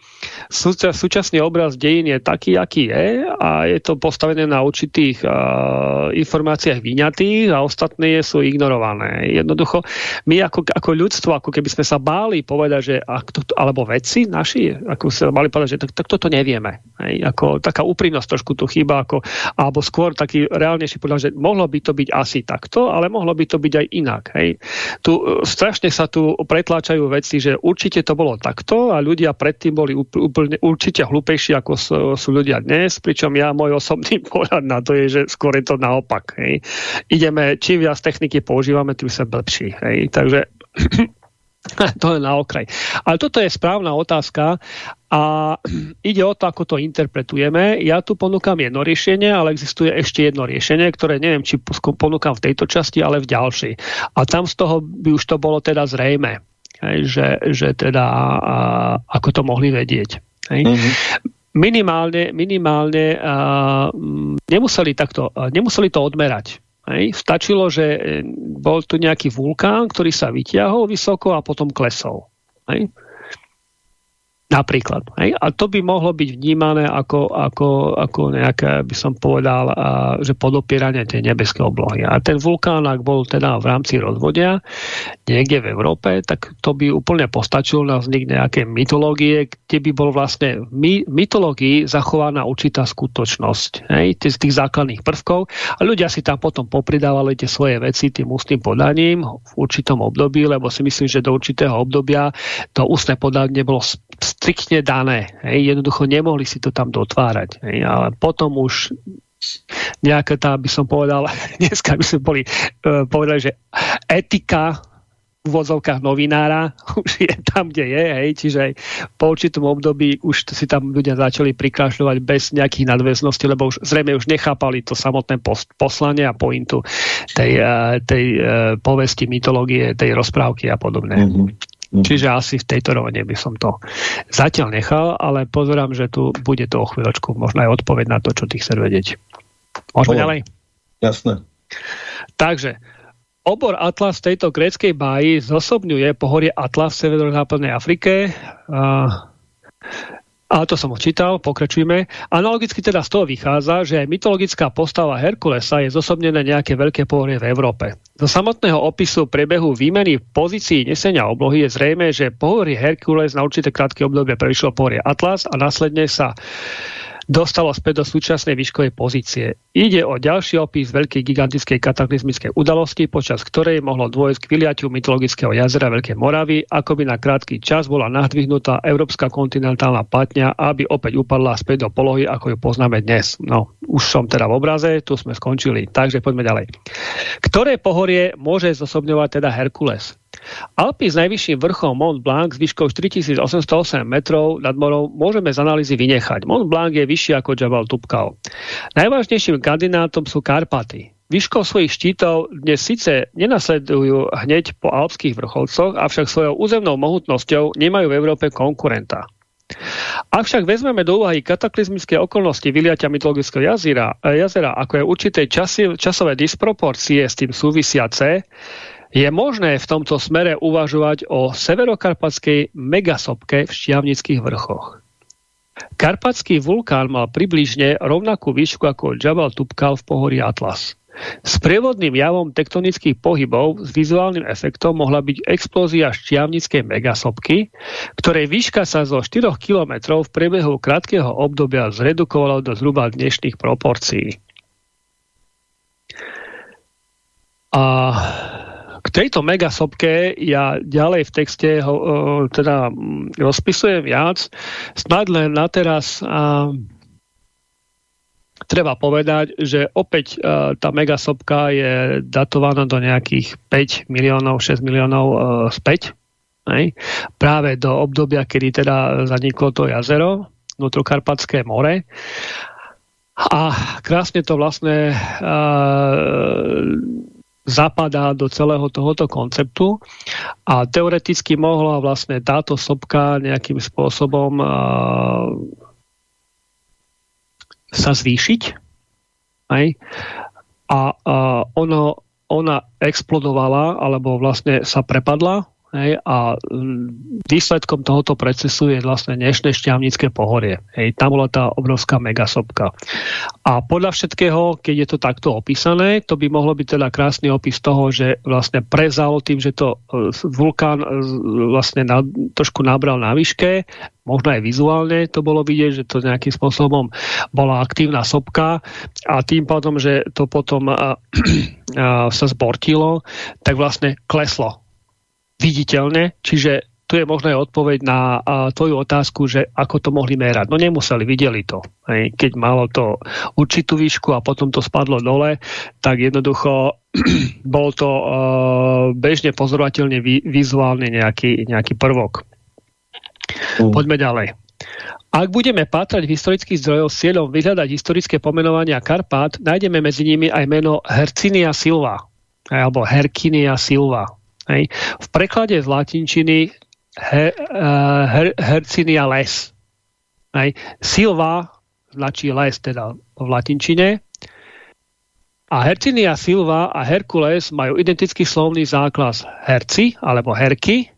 súča, súčasný obraz dejín je taký, aký je a je to postavené na určitých uh, informáciách vyňatých a ostatné sú ignorované. Jednoducho, my ako, ako ľudstvo, ako keby sme sa báli povedať, že to, alebo vedci naši, ako sa báli povedať, že tak, tak toto nevieme. Hej? Ako, taká úprimnosť trošku tu chýba, ako, alebo skôr taký reálnejší povedať, že mohlo by to byť asi takto, ale mohlo by to byť aj inak. Hej. Tu, strašne sa tu pretláčajú veci, že určite to bolo takto a ľudia predtým boli úplne určite hlúpejší ako sú, ľudia dnes, pričom ja môj osobný pohľad na to je, že skôr je to naopak. Hej. Ideme, čím viac techniky používame, tým sa lepší. Hej. Takže to je na okraj. Ale toto je správna otázka a ide o to, ako to interpretujeme. Ja tu ponúkam jedno riešenie, ale existuje ešte jedno riešenie, ktoré neviem, či ponúkam v tejto časti, ale v ďalšej. A tam z toho by už to bolo teda zrejme, že, že teda ako to mohli vedieť. Mm-hmm minimálne, minimálne a, nemuseli, takto, nemuseli to odmerať. Hej. Stačilo, že e, bol tu nejaký vulkán, ktorý sa vytiahol vysoko a potom klesol. Hej. Napríklad. Hej? A to by mohlo byť vnímané ako, ako, ako nejaké, by som povedal, a, že podopieranie tej nebeskej oblohy. A ten vulkán, ak bol teda v rámci rozvodia niekde v Európe, tak to by úplne postačilo na vznik nejaké mytológie, kde by bol vlastne v my, mytológii zachovaná určitá skutočnosť hej? z tých základných prvkov a ľudia si tam potom popridávali tie svoje veci tým ústnym podaním v určitom období, lebo si myslím, že do určitého obdobia to ústne podanie bolo striktne dané. Hej. Jednoducho nemohli si to tam dotvárať. Hej. Ale potom už nejaká tá, by som povedal, dneska by sme boli uh, povedali, že etika v vozovkách novinára už je tam, kde je, hej, čiže po určitom období už si tam ľudia začali prikrašľovať bez nejakých nadväzností, lebo už zrejme už nechápali to samotné poslanie a pointu tej, uh, tej uh, povesti, mytológie, tej rozprávky a podobne. Mm-hmm. Mhm. Čiže asi v tejto rovine by som to zatiaľ nechal, ale pozerám, že tu bude to o chvíľočku možno aj odpoveď na to, čo ty chceš vedieť. Môžeme ďalej? Jasné. Takže, obor Atlas v tejto gréckej báji zosobňuje pohorie Atlas v severozápadnej Afrike. A ale to som čítal, pokračujeme. Analogicky teda z toho vychádza, že mytologická postava Herkulesa je zosobnené nejaké veľké pohorie v Európe. Zo samotného opisu priebehu výmeny pozícií nesenia oblohy je zrejme, že pohorie Herkules na určité krátke obdobie prešlo pohorie Atlas a následne sa dostalo späť do súčasnej výškovej pozície. Ide o ďalší opis veľkej gigantickej kataklizmickej udalosti, počas ktorej mohlo dôjsť k vyliaťu mytologického jazera Veľkej Moravy, ako by na krátky čas bola nahdvihnutá európska kontinentálna platňa, aby opäť upadla späť do polohy, ako ju poznáme dnes. No, už som teda v obraze, tu sme skončili, takže poďme ďalej. Ktoré pohorie môže zosobňovať teda Herkules? Alpy s najvyšším vrchom Mont Blanc s výškou 4808 metrov nad morou môžeme z analýzy vynechať. Mont Blanc je vyšší ako Jabal Tupkal. Najvážnejším kandidátom sú Karpaty. Výškou svojich štítov dnes síce nenasledujú hneď po alpských vrcholcoch, avšak svojou územnou mohutnosťou nemajú v Európe konkurenta. Ak však vezmeme do úvahy kataklizmické okolnosti vyliatia mytologického jazera, jazera ako je určité časy, časové disproporcie s tým súvisiace, je možné v tomto smere uvažovať o severokarpatskej megasopke v Štiavnických vrchoch. Karpatský vulkán mal približne rovnakú výšku ako Jabal Tupkal v pohorí Atlas. S prievodným javom tektonických pohybov s vizuálnym efektom mohla byť explózia šťavnickej megasopky, ktorej výška sa zo 4 km v priebehu krátkeho obdobia zredukovala do zhruba dnešných proporcií. A k tejto megasopke ja ďalej v texte ho, teda rozpisujem viac. Snad len na teraz a, treba povedať, že opäť a, tá megasopka je datovaná do nejakých 5 miliónov, 6 miliónov a, späť. Hej? Práve do obdobia, kedy teda zaniklo to jazero, vnútrokarpatské more. A krásne to vlastne zapadá do celého tohoto konceptu a teoreticky mohla vlastne táto sopka nejakým spôsobom sa zvýšiť aj? A, a ono, ona explodovala alebo vlastne sa prepadla Hej, a mm, výsledkom tohoto procesu je vlastne dnešné šťavnické pohorie. Hej, tam bola tá obrovská megasopka. A podľa všetkého, keď je to takto opísané, to by mohlo byť teda krásny opis toho, že vlastne prezalo tým, že to e, vulkán e, vlastne na, trošku nabral na výške, možno aj vizuálne to bolo vidieť, že to nejakým spôsobom bola aktívna sopka a tým pádom, že to potom a, a, sa zbortilo, tak vlastne kleslo viditeľne, čiže tu je možná odpoveď na a, tvoju otázku, že ako to mohli merať. No nemuseli, videli to. Hej. Keď malo to určitú výšku a potom to spadlo dole, tak jednoducho bol to uh, bežne pozorovateľne vi, vizuálne nejaký, nejaký prvok. Uh. Poďme ďalej. Ak budeme pátrať v historických zdrojov s cieľom vyhľadať historické pomenovania Karpát, nájdeme medzi nimi aj meno Hercinia Silva, alebo Herkinia Silva. Hej. V preklade z latinčiny her, uh, her, hercinia les. Hej. Silva značí les teda v latinčine. A Hercinia Silva a Herkules majú identický slovný základ herci alebo herky.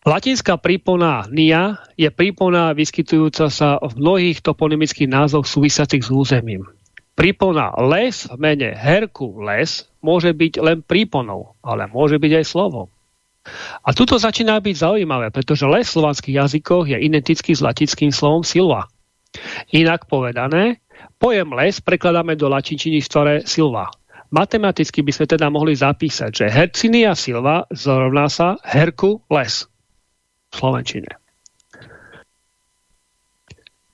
Latinská prípona nia je prípona vyskytujúca sa v mnohých toponymických názoch súvisiacich s územím. Prípona les v mene Herkules môže byť len príponou, ale môže byť aj slovom. A tuto začína byť zaujímavé, pretože les v slovanských jazykoch je identický s latinským slovom silva. Inak povedané, pojem les prekladáme do latinčiny v stvore silva. Matematicky by sme teda mohli zapísať, že hercinia silva zrovná sa herku les v slovenčine.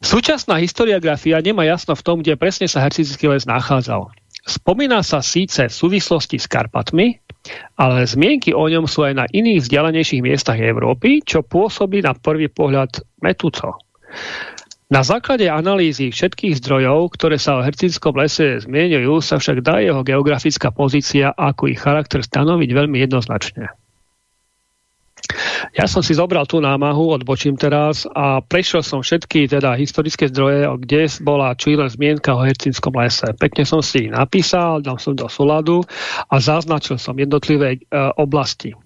Súčasná historiografia nemá jasno v tom, kde presne sa hercický les nachádzal. Spomína sa síce v súvislosti s Karpatmi, ale zmienky o ňom sú aj na iných vzdialenejších miestach Európy, čo pôsobí na prvý pohľad metúco. Na základe analýzy všetkých zdrojov, ktoré sa o Hercínskom lese zmienujú, sa však dá jeho geografická pozícia ako ich charakter stanoviť veľmi jednoznačne. Ja som si zobral tú námahu, odbočím teraz a prešiel som všetky teda historické zdroje, kde bola len zmienka o Hercínskom lese. Pekne som si napísal, dal som do súladu a zaznačil som jednotlivé e, oblasti.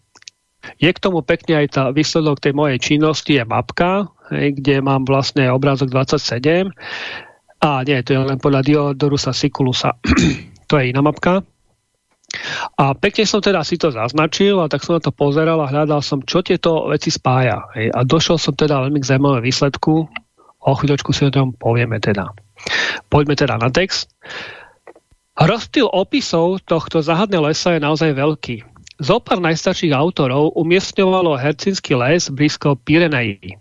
Je k tomu pekne aj tá výsledok tej mojej činnosti, je mapka, hej, kde mám vlastne obrázok 27. A nie, to je len podľa Diodorusa Sikulusa. to je iná mapka. A pekne som teda si to zaznačil a tak som na to pozeral a hľadal som, čo tieto veci spája. Hej. A došiel som teda veľmi k zaujímavé výsledku. O chvíľočku si o tom povieme teda. Poďme teda na text. Rozptyl opisov tohto záhadného lesa je naozaj veľký. Zopár najstarších autorov umiestňovalo Hercinský les blízko Pireneji.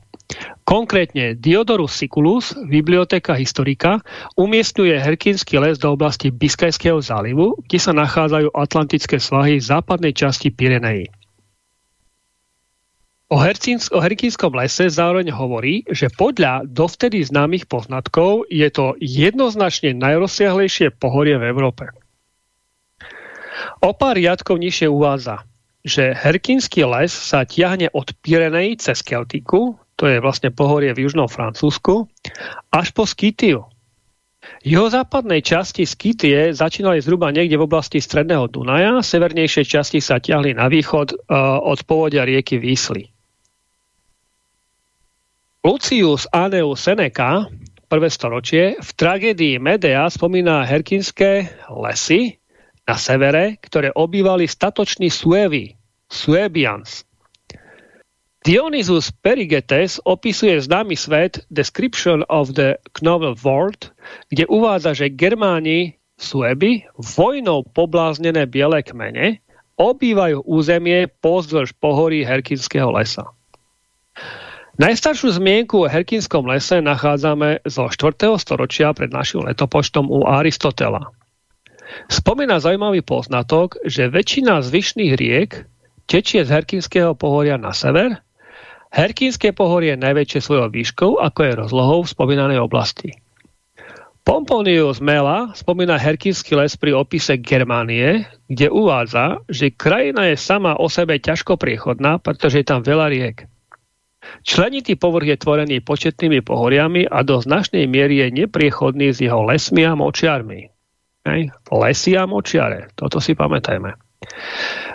Konkrétne Diodorus Siculus, Biblioteka historika, umiestňuje Herkínsky les do oblasti Biskajského zálivu, kde sa nachádzajú atlantické svahy v západnej časti Pireneji. O, Hercíns, o Herkínskom lese zároveň hovorí, že podľa dovtedy známych poznatkov je to jednoznačne najrozsiahlejšie pohorie v Európe. O pár riadkov nižšie uvádza, že Herkínsky les sa tiahne od Pirenej cez Keltiku, to je vlastne pohorie v južnom Francúzsku, až po Skytiu. Jeho západnej časti Skytie začínali zhruba niekde v oblasti stredného Dunaja, severnejšie časti sa ťahli na východ uh, od povodia rieky Výsly. Lucius Aneus Seneca, prvé storočie, v tragédii Medea spomína herkinské lesy na severe, ktoré obývali statoční Suevi, Suebians. Dionysus Perigetes opisuje známy svet Description of the Knovel World, kde uvádza, že Germáni Suebi, vojnou pobláznené biele kmene, obývajú územie pozdĺž pohorí Herkinského lesa. Najstaršiu zmienku o Herkinskom lese nachádzame zo 4. storočia pred našim letopočtom u Aristotela. Spomína zaujímavý poznatok, že väčšina zvyšných riek tečie z Herkinského pohoria na sever. Herkínske pohorie je najväčšie svojou výškou, ako je rozlohou v spomínanej oblasti. Pomponius Mela spomína Herkínsky les pri opise Germánie, kde uvádza, že krajina je sama o sebe ťažko priechodná, pretože je tam veľa riek. Členitý povrch je tvorený početnými pohoriami a do značnej miery je nepriechodný s jeho lesmi a močiarmi. Hej. Lesy a močiare, toto si pamätajme.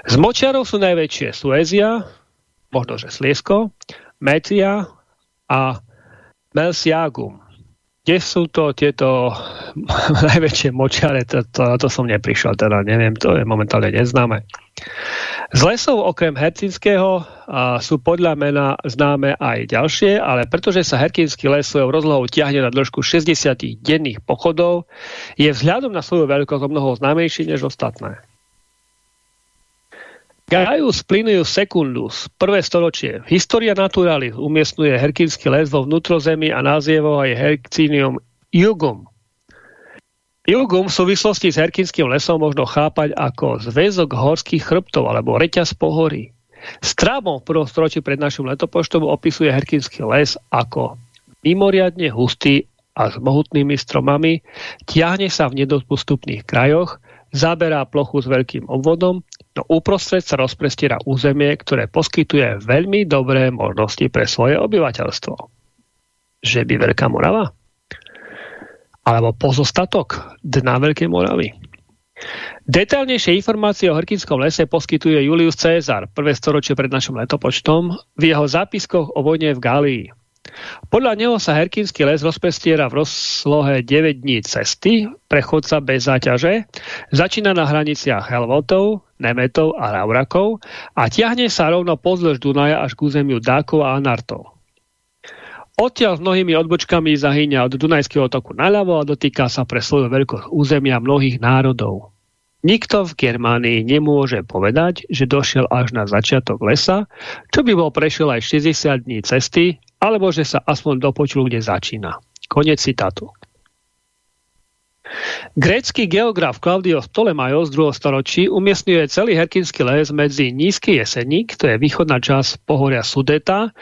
Z močiarov sú najväčšie Suezia, možno že Sliesko, Metia a Melsiagum. Kde sú to tieto najväčšie močiare, to, to, to som neprišiel, teda neviem, to je momentálne neznáme. Z lesov okrem Hercinského a, sú podľa mena známe aj ďalšie, ale pretože sa Herkinský les svojou rozlohou ťahne na dĺžku 60 denných pochodov, je vzhľadom na svoju veľkosť o mnoho známejší než ostatné. Gaius Plinius Secundus, prvé storočie. História naturalis umiestňuje Herkinský les vo vnútrozemí a nazievo aj Hercinium Jugum. Jugum v súvislosti s Herkinským lesom možno chápať ako zväzok horských chrbtov alebo reťaz pohorí. Strábom v prvom storočí pred našim letopočtom opisuje Herkinský les ako mimoriadne hustý a s mohutnými stromami, tiahne sa v nedostupných krajoch, zaberá plochu s veľkým obvodom, no uprostred sa rozprestiera územie, ktoré poskytuje veľmi dobré možnosti pre svoje obyvateľstvo. Že by Veľká Morava? Alebo pozostatok dna Veľkej Moravy? Detailnejšie informácie o Hrkinskom lese poskytuje Julius Cezar, prvé storočie pred našim letopočtom, v jeho zápiskoch o vojne v Galii. Podľa neho sa Herkínsky les rozpestiera v rozlohe 9 dní cesty, prechodca bez záťaže, začína na hraniciach Helvotov, Nemetov a Raurakov a ťahne sa rovno pozdĺž Dunaja až k územiu Dákov a Anartov. Odtiaľ s mnohými odbočkami zahýňa od Dunajského toku naľavo a dotýka sa pre svoju veľkosť územia mnohých národov. Nikto v Germánii nemôže povedať, že došiel až na začiatok lesa, čo by bol prešiel aj 60 dní cesty alebo že sa aspoň dopočul, kde začína. Konec citátu. Grécky geograf Claudius Ptolemaios z 2. storočí umiestňuje celý Herkinský les medzi nízky jeseník, to je východná časť pohoria Sudeta,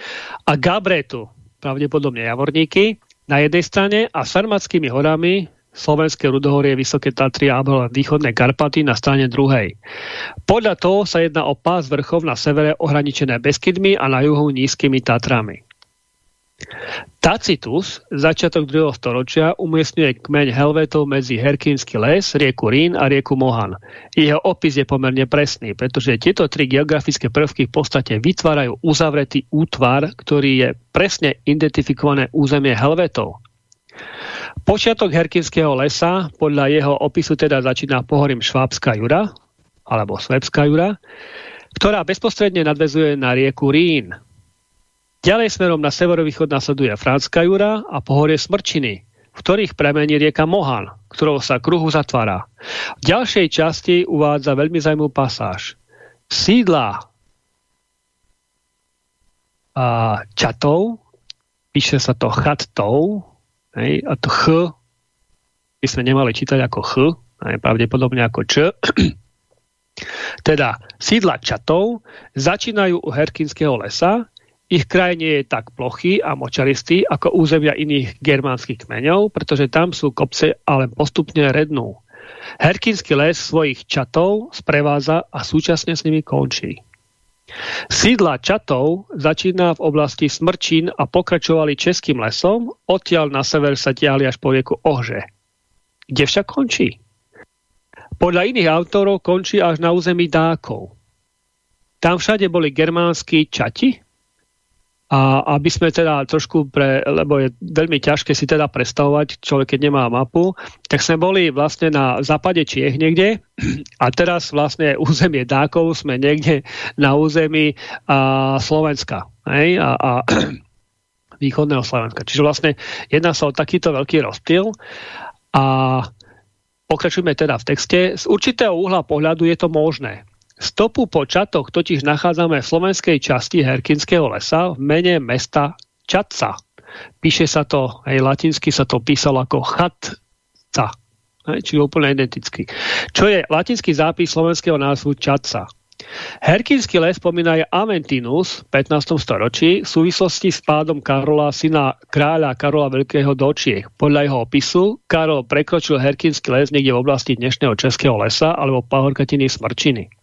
a Gabretu, pravdepodobne Javorníky, na jednej strane a Sarmatskými horami Slovenské rudohorie, Vysoké Tatry a východné Karpaty na strane druhej. Podľa toho sa jedná o pás vrchov na severe ohraničené Beskydmi a na juhu nízkymi Tatrami. Tacitus, začiatok 2. storočia, umiestňuje kmeň Helvetov medzi Herkínsky les, rieku Rín a rieku Mohan. Jeho opis je pomerne presný, pretože tieto tri geografické prvky v podstate vytvárajú uzavretý útvar, ktorý je presne identifikované územie Helvetov. Počiatok Herkinského lesa podľa jeho opisu teda začína pohorím Švábska Jura, alebo Svebská Jura, ktorá bezprostredne nadvezuje na rieku Rín, Ďalej smerom na severovýchod nasleduje Fránska Jura a pohorie Smrčiny, v ktorých premení rieka Mohan, ktorou sa kruhu zatvára. V ďalšej časti uvádza veľmi zaujímavú pasáž. Sídla a čatov, píše sa to chattou, hej, a to ch by sme nemali čítať ako ch, hej, pravdepodobne ako č. teda sídla čatov začínajú u Herkinského lesa ich kraj nie je tak plochý a močaristý ako územia iných germánskych kmeňov, pretože tam sú kopce, ale postupne rednú. Herkinský les svojich čatov sprevádza a súčasne s nimi končí. Sídla čatov začína v oblasti Smrčín a pokračovali Českým lesom, odtiaľ na sever sa tiahli až po rieku Ohže. Kde však končí? Podľa iných autorov končí až na území Dákov. Tam všade boli germánsky čati, A aby sme teda trošku pre, lebo je veľmi ťažké si teda predstavovať, človek keď nemá mapu, tak sme boli vlastne na západe Čiech niekde a teraz vlastne územie Dákov sme niekde na území a, Slovenska. Hej? A, a východného Slovenska. Čiže vlastne jedná sa o takýto veľký rozptyl a pokračujeme teda v texte. Z určitého uhla pohľadu je to možné. Stopu po Čatoch totiž nachádzame v slovenskej časti Herkinského lesa v mene mesta Čatca. Píše sa to, aj latinsky sa to písalo ako chatca, čiže úplne identický. Čo je latinský zápis slovenského názvu Čatca. Herkínsky les spomína aj Aventinus v 15. storočí v súvislosti s pádom Karola, syna kráľa Karola Veľkého do Čiech. Podľa jeho opisu Karol prekročil Herkínsky les niekde v oblasti dnešného Českého lesa alebo pahorkatiny Smrčiny.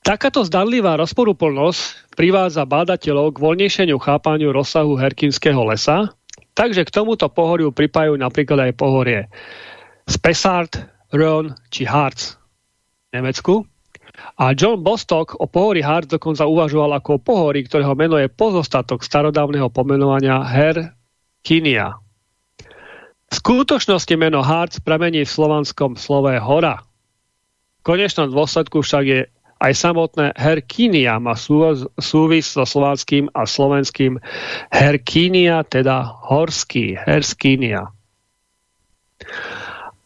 Takáto zdanlivá rozporúplnosť privádza bádateľov k voľnejšeniu chápaniu rozsahu Herkinského lesa, takže k tomuto pohoriu pripájajú napríklad aj pohorie Spessart, Rhön či Harz v Nemecku. A John Bostock o pohorí Harz dokonca uvažoval ako o pohorí, ktorého meno je pozostatok starodávneho pomenovania Herkinia. V skutočnosti meno Harz pramení v slovanskom slove hora. V konečnom dôsledku však je aj samotné Herkínia má súvis so slovanským a slovenským Herkínia, teda horský, Herskínia.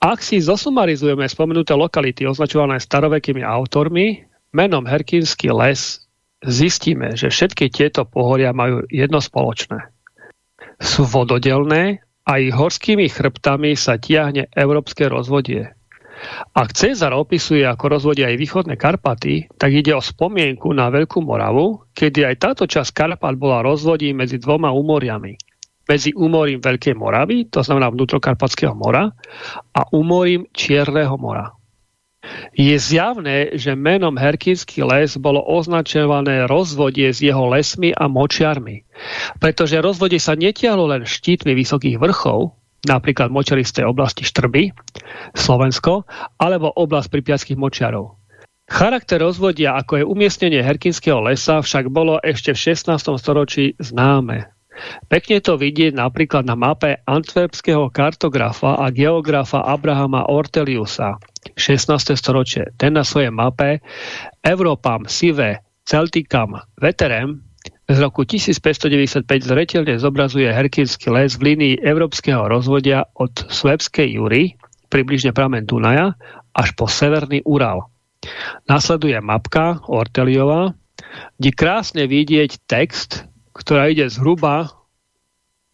Ak si zosumarizujeme spomenuté lokality označované starovekými autormi, menom Herkínsky les zistíme, že všetky tieto pohoria majú jedno spoločné. Sú vododelné a ich horskými chrbtami sa tiahne európske rozvodie. Ak Cezar opisuje, ako rozvodia aj východné Karpaty, tak ide o spomienku na Veľkú Moravu, kedy aj táto časť Karpat bola rozvodí medzi dvoma úmoriami. Medzi úmorím Veľkej Moravy, to znamená vnútrokarpatského mora, a úmorím Čierneho mora. Je zjavné, že menom Herkínsky les bolo označované rozvodie s jeho lesmi a močiarmi, pretože rozvodie sa netiahlo len štítmi vysokých vrchov, napríklad močaristé oblasti Štrby, Slovensko, alebo oblasť pripiackých močiarov. Charakter rozvodia, ako je umiestnenie Herkinského lesa, však bolo ešte v 16. storočí známe. Pekne to vidieť napríklad na mape antwerpského kartografa a geografa Abrahama Orteliusa, 16. storočie. Ten na svojej mape Európam Sive Celticam Veterem z roku 1595 zretelne zobrazuje Herkínsky les v línii európskeho rozvodia od Svebskej Jury, približne pramen Dunaja, až po severný Ural. Nasleduje mapka Orteliova, kde krásne vidieť text, ktorá ide zhruba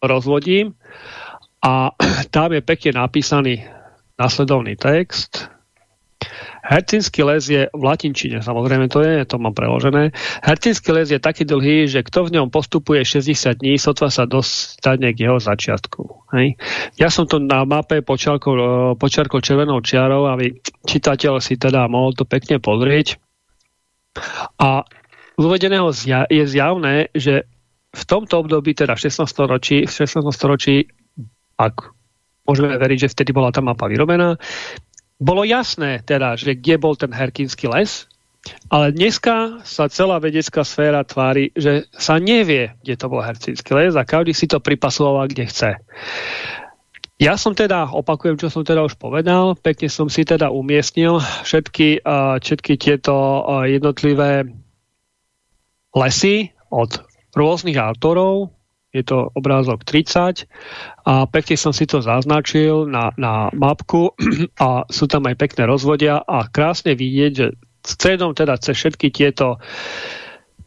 rozvodím a tam je pekne napísaný nasledovný text. Hercinský les je v latinčine, samozrejme to je, to mám preložené. Hercinský les je taký dlhý, že kto v ňom postupuje 60 dní, sotva sa dostane k jeho začiatku. Hej. Ja som to na mape počarkol, počarkol červenou čiarou, aby čitateľ si teda mohol to pekne pozrieť. A z uvedeného je zjavné, že v tomto období, teda v 16. storočí, v 16. storočí, ak môžeme veriť, že vtedy bola tá mapa vyrobená, bolo jasné teda, že kde bol ten Herkínsky les, ale dneska sa celá vedecká sféra tvári, že sa nevie, kde to bol Herkínsky les a každý si to pripasoval, kde chce. Ja som teda, opakujem, čo som teda už povedal, pekne som si teda umiestnil všetky, všetky tieto jednotlivé lesy od rôznych autorov, je to obrázok 30 a pekne som si to zaznačil na, na mapku a sú tam aj pekné rozvodia a krásne vidieť, že stredom teda cez všetky tieto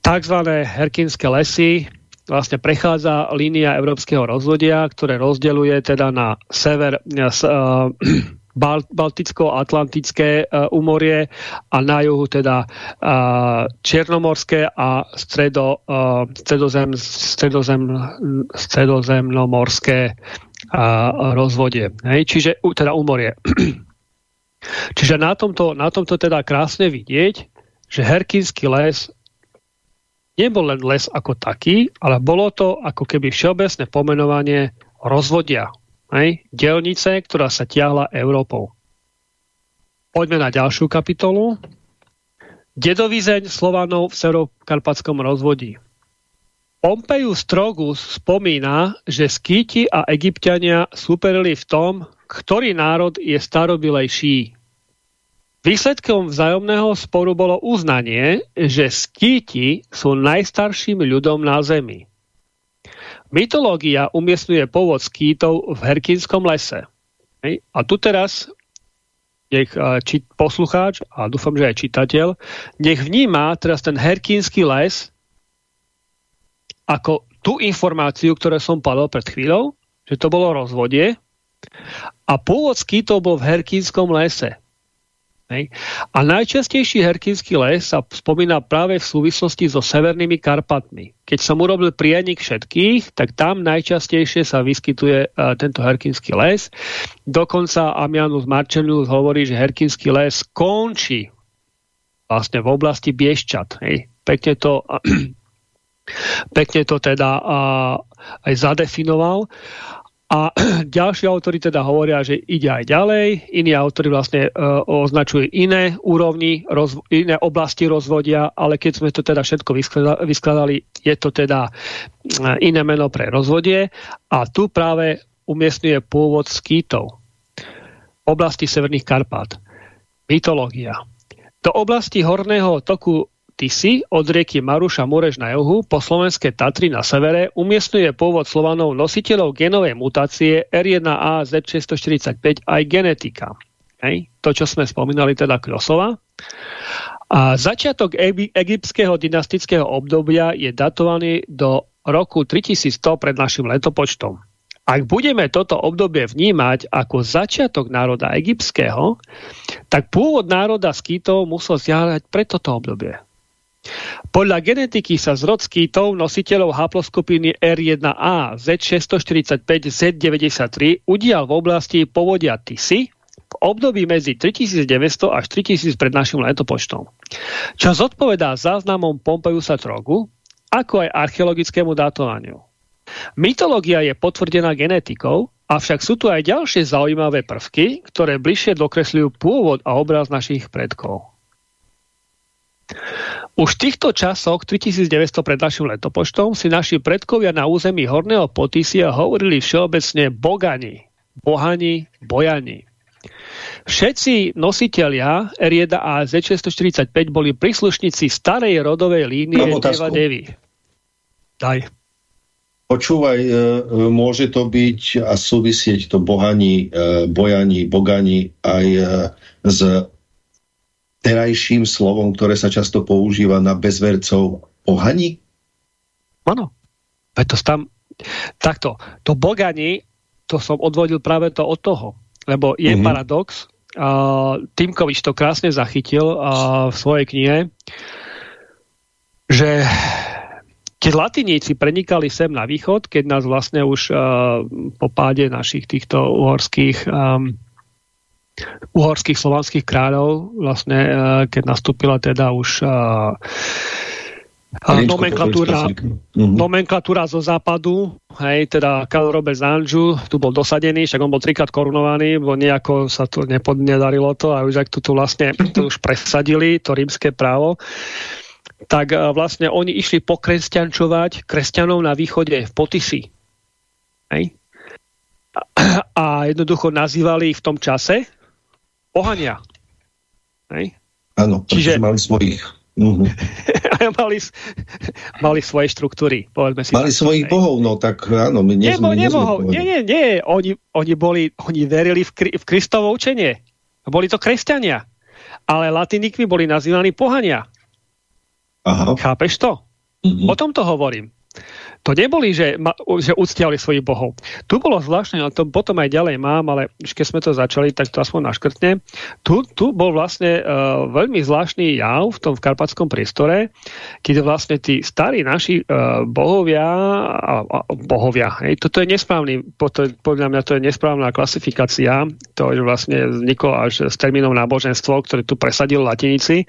tzv. herkinské lesy vlastne prechádza línia európskeho rozvodia, ktoré rozdeluje teda na sever uh, Balticko-Atlantické uh, umorie a na juhu teda uh, Čiernomorské a stredo, uh, stredozem, stredozem, stredozemnomorské rozvodie. Hej? Čiže teda umorie. Čiže na tomto, na tomto teda krásne vidieť, že Herkínsky les nebol len les ako taký, ale bolo to ako keby všeobecné pomenovanie rozvodia Hej? Dielnice, ktorá sa tiahla Európou. Poďme na ďalšiu kapitolu. Dedovizeň Slovanov v serokarpatskom rozvodí. Pompeius Trogus spomína, že Skýti a Egyptiania superili v tom, ktorý národ je starobilejší. Výsledkom vzájomného sporu bolo uznanie, že Skýti sú najstarším ľudom na Zemi. Mytológia umiestňuje pôvod Skýtov v Herkínskom lese. A tu teraz nech či, poslucháč, a dúfam, že aj čitateľ, nech vníma teraz ten Herkínsky les ako tú informáciu, ktoré som padol pred chvíľou, že to bolo rozvodie a pôvod skýtov bol v Herkínskom lese. Hej. A najčastejší herkínsky les sa spomína práve v súvislosti so severnými Karpatmi. Keď som urobil prienik všetkých, tak tam najčastejšie sa vyskytuje uh, tento herkínsky les. Dokonca Amianus Marcellus hovorí, že herkínsky les končí vlastne v oblasti Bieščat. Hej. Pekne to pekne to teda uh, aj zadefinoval. A ďalší autori teda hovoria, že ide aj ďalej. Iní autori vlastne uh, označujú iné úrovni, rozvo- iné oblasti rozvodia, ale keď sme to teda všetko vyskladali, je to teda uh, iné meno pre rozvodie. A tu práve umiestňuje pôvod skýtov. Oblasti Severných Karpát. Mytológia. Do oblasti horného toku Tisy od rieky Maruša Murež na juhu po slovenské Tatry na severe umiestňuje pôvod Slovanov nositeľov genovej mutácie R1A Z645 aj genetika. Hej? To, čo sme spomínali, teda Krosova. A začiatok egyptského dynastického obdobia je datovaný do roku 3100 pred našim letopočtom. Ak budeme toto obdobie vnímať ako začiatok národa egyptského, tak pôvod národa skýtov musel siahať pre toto obdobie. Podľa genetiky sa zrod skýtov nositeľov haploskupiny R1A Z645 Z93 udial v oblasti povodia Tisy v období medzi 3900 až 3000 pred našim letopočtom. Čo zodpovedá záznamom Pompeusa Trogu, ako aj archeologickému datovaniu. Mytológia je potvrdená genetikou, avšak sú tu aj ďalšie zaujímavé prvky, ktoré bližšie dokresľujú pôvod a obraz našich predkov. Už v týchto časoch 3900 pred našim letopočtom si naši predkovia na území Horného Potisia hovorili všeobecne bogani, bohani, bojani. Všetci nositelia Rieda a Z645 boli príslušníci starej rodovej línie Deva Devy. Daj. Počúvaj, e, môže to byť a súvisieť to bohani, e, bojani, bogani aj e, s terajším slovom, ktoré sa často používa na bezvercov ohani? Áno. To tam, takto, to bogani, to som odvodil práve to od toho. Lebo je mm -hmm. paradox, uh, Timkovič to krásne zachytil uh, v svojej knihe, že keď latiníci prenikali sem na východ, keď nás vlastne už uh, po páde našich týchto uhorských um, uhorských slovanských kráľov, vlastne, e, keď nastúpila teda už uh, nomenklatúra, mhm. nomenklatúra zo západu, hej, teda Karol Robert Zanžu, tu bol dosadený, však on bol trikrát korunovaný, bo nejako sa to nepod, nedarilo to a už ak tu, tu vlastne to už presadili, to rímske právo, tak vlastne oni išli pokresťančovať kresťanov na východe v Potisi. Hej? A jednoducho nazývali v tom čase, pohania. Hej? Áno, Čiže mali svojich. Uh-huh. mali, mali svoje štruktúry, povedzme si. Mali tak, svojich bohov, no tak áno, my nie Nebo, sme, nie, nie, nie, oni, oni, boli, oni verili v, kri, v Kristovo učenie. Boli to kresťania. Ale latinikmi boli nazývaní pohania. Aha. Chápeš to? Uh-huh. O tom to hovorím. To neboli, že, že uctiali svojich bohov. Tu bolo zvláštne, ale to potom aj ďalej mám, ale keď sme to začali, tak to aspoň naškrtne. Tu, tu bol vlastne uh, veľmi zvláštny jav v tom v karpatskom priestore, keď vlastne tí starí naši uh, bohovia, a, a, bohovia, hej, toto je nesprávny, podľa mňa to je nesprávna klasifikácia, to je vlastne vzniklo až s termínom náboženstvo, ktoré tu presadil latinici,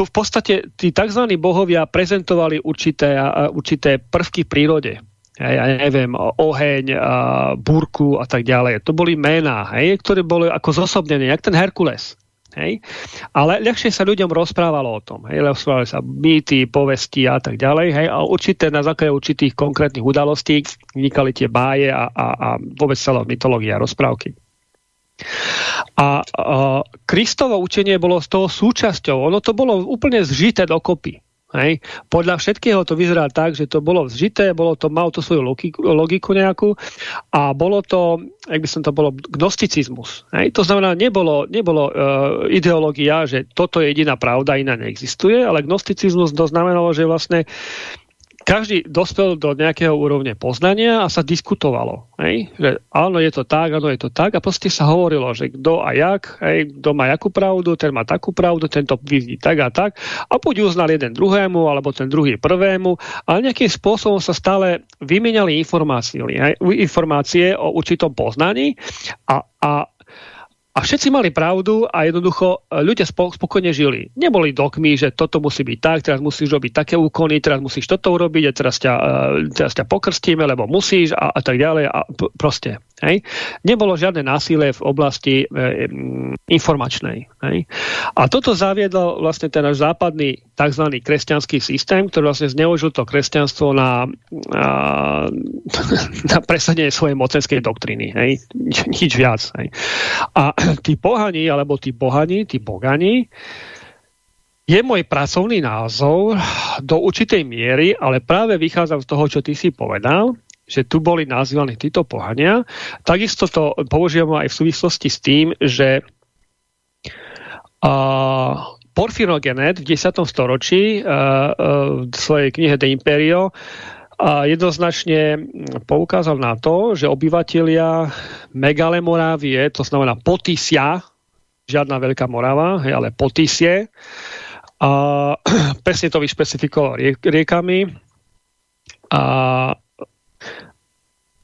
tu v podstate tí tzv. bohovia prezentovali určité, určité prvky v prírode. Ja neviem, oheň, a búrku a tak ďalej. To boli mená, hej, ktoré boli ako zosobnené, jak ten Herkules. Hej? Ale ľahšie sa ľuďom rozprávalo o tom. Rozprávali sa mýty, povesti a tak ďalej. Hej? A určité na základe určitých konkrétnych udalostí vnikali tie báje a, a, a vôbec celá mytológia, rozprávky. A, a Kristovo učenie bolo z toho súčasťou. Ono to bolo úplne zžité dokopy. Hej. Podľa všetkého to vyzerá tak, že to bolo vzžité, bolo to, malo to svoju logiku, logiku nejakú a bolo to, jak by som to bolo, gnosticizmus. Hej. To znamená, nebolo, nebolo uh, ideológia, že toto je jediná pravda, iná neexistuje, ale gnosticizmus to znamenalo, že vlastne každý dospel do nejakého úrovne poznania a sa diskutovalo. Hej? Že áno, je to tak, áno, je to tak. A proste sa hovorilo, že kto a jak, kto má jakú pravdu, ten má takú pravdu, tento vidí tak a tak. A buď uznal jeden druhému, alebo ten druhý prvému, ale nejakým spôsobom sa stále vymenali informácie, hej, informácie o určitom poznaní. A, a a všetci mali pravdu a jednoducho e, ľudia spokojne žili. Neboli dokmy, že toto musí byť tak, teraz musíš robiť také úkony, teraz musíš toto urobiť a teraz ťa, e, teraz ťa pokrstíme, lebo musíš a, a tak ďalej. A proste Hej? Nebolo žiadne násilie v oblasti e, informačnej. Hej? A toto zaviedol vlastne ten náš západný tzv. kresťanský systém, ktorý vlastne zneužil to kresťanstvo na, na, na presadenie svojej mocenskej doktriny. Hej? Nič, nič viac. Hej? A tí pohani, alebo tí bohani, tí bogani, je môj pracovný názov do určitej miery, ale práve vychádzam z toho, čo ty si povedal, že tu boli nazývaní títo pohania. Takisto to používam aj v súvislosti s tým, že Porfirogenet v 10. storočí v svojej knihe De Imperio a jednoznačne poukázal na to, že obyvatelia Megale Morávie, to znamená Potisia, žiadna veľká Morava, hej, ale Potisie, a presne to vyšpecifikoval riekami a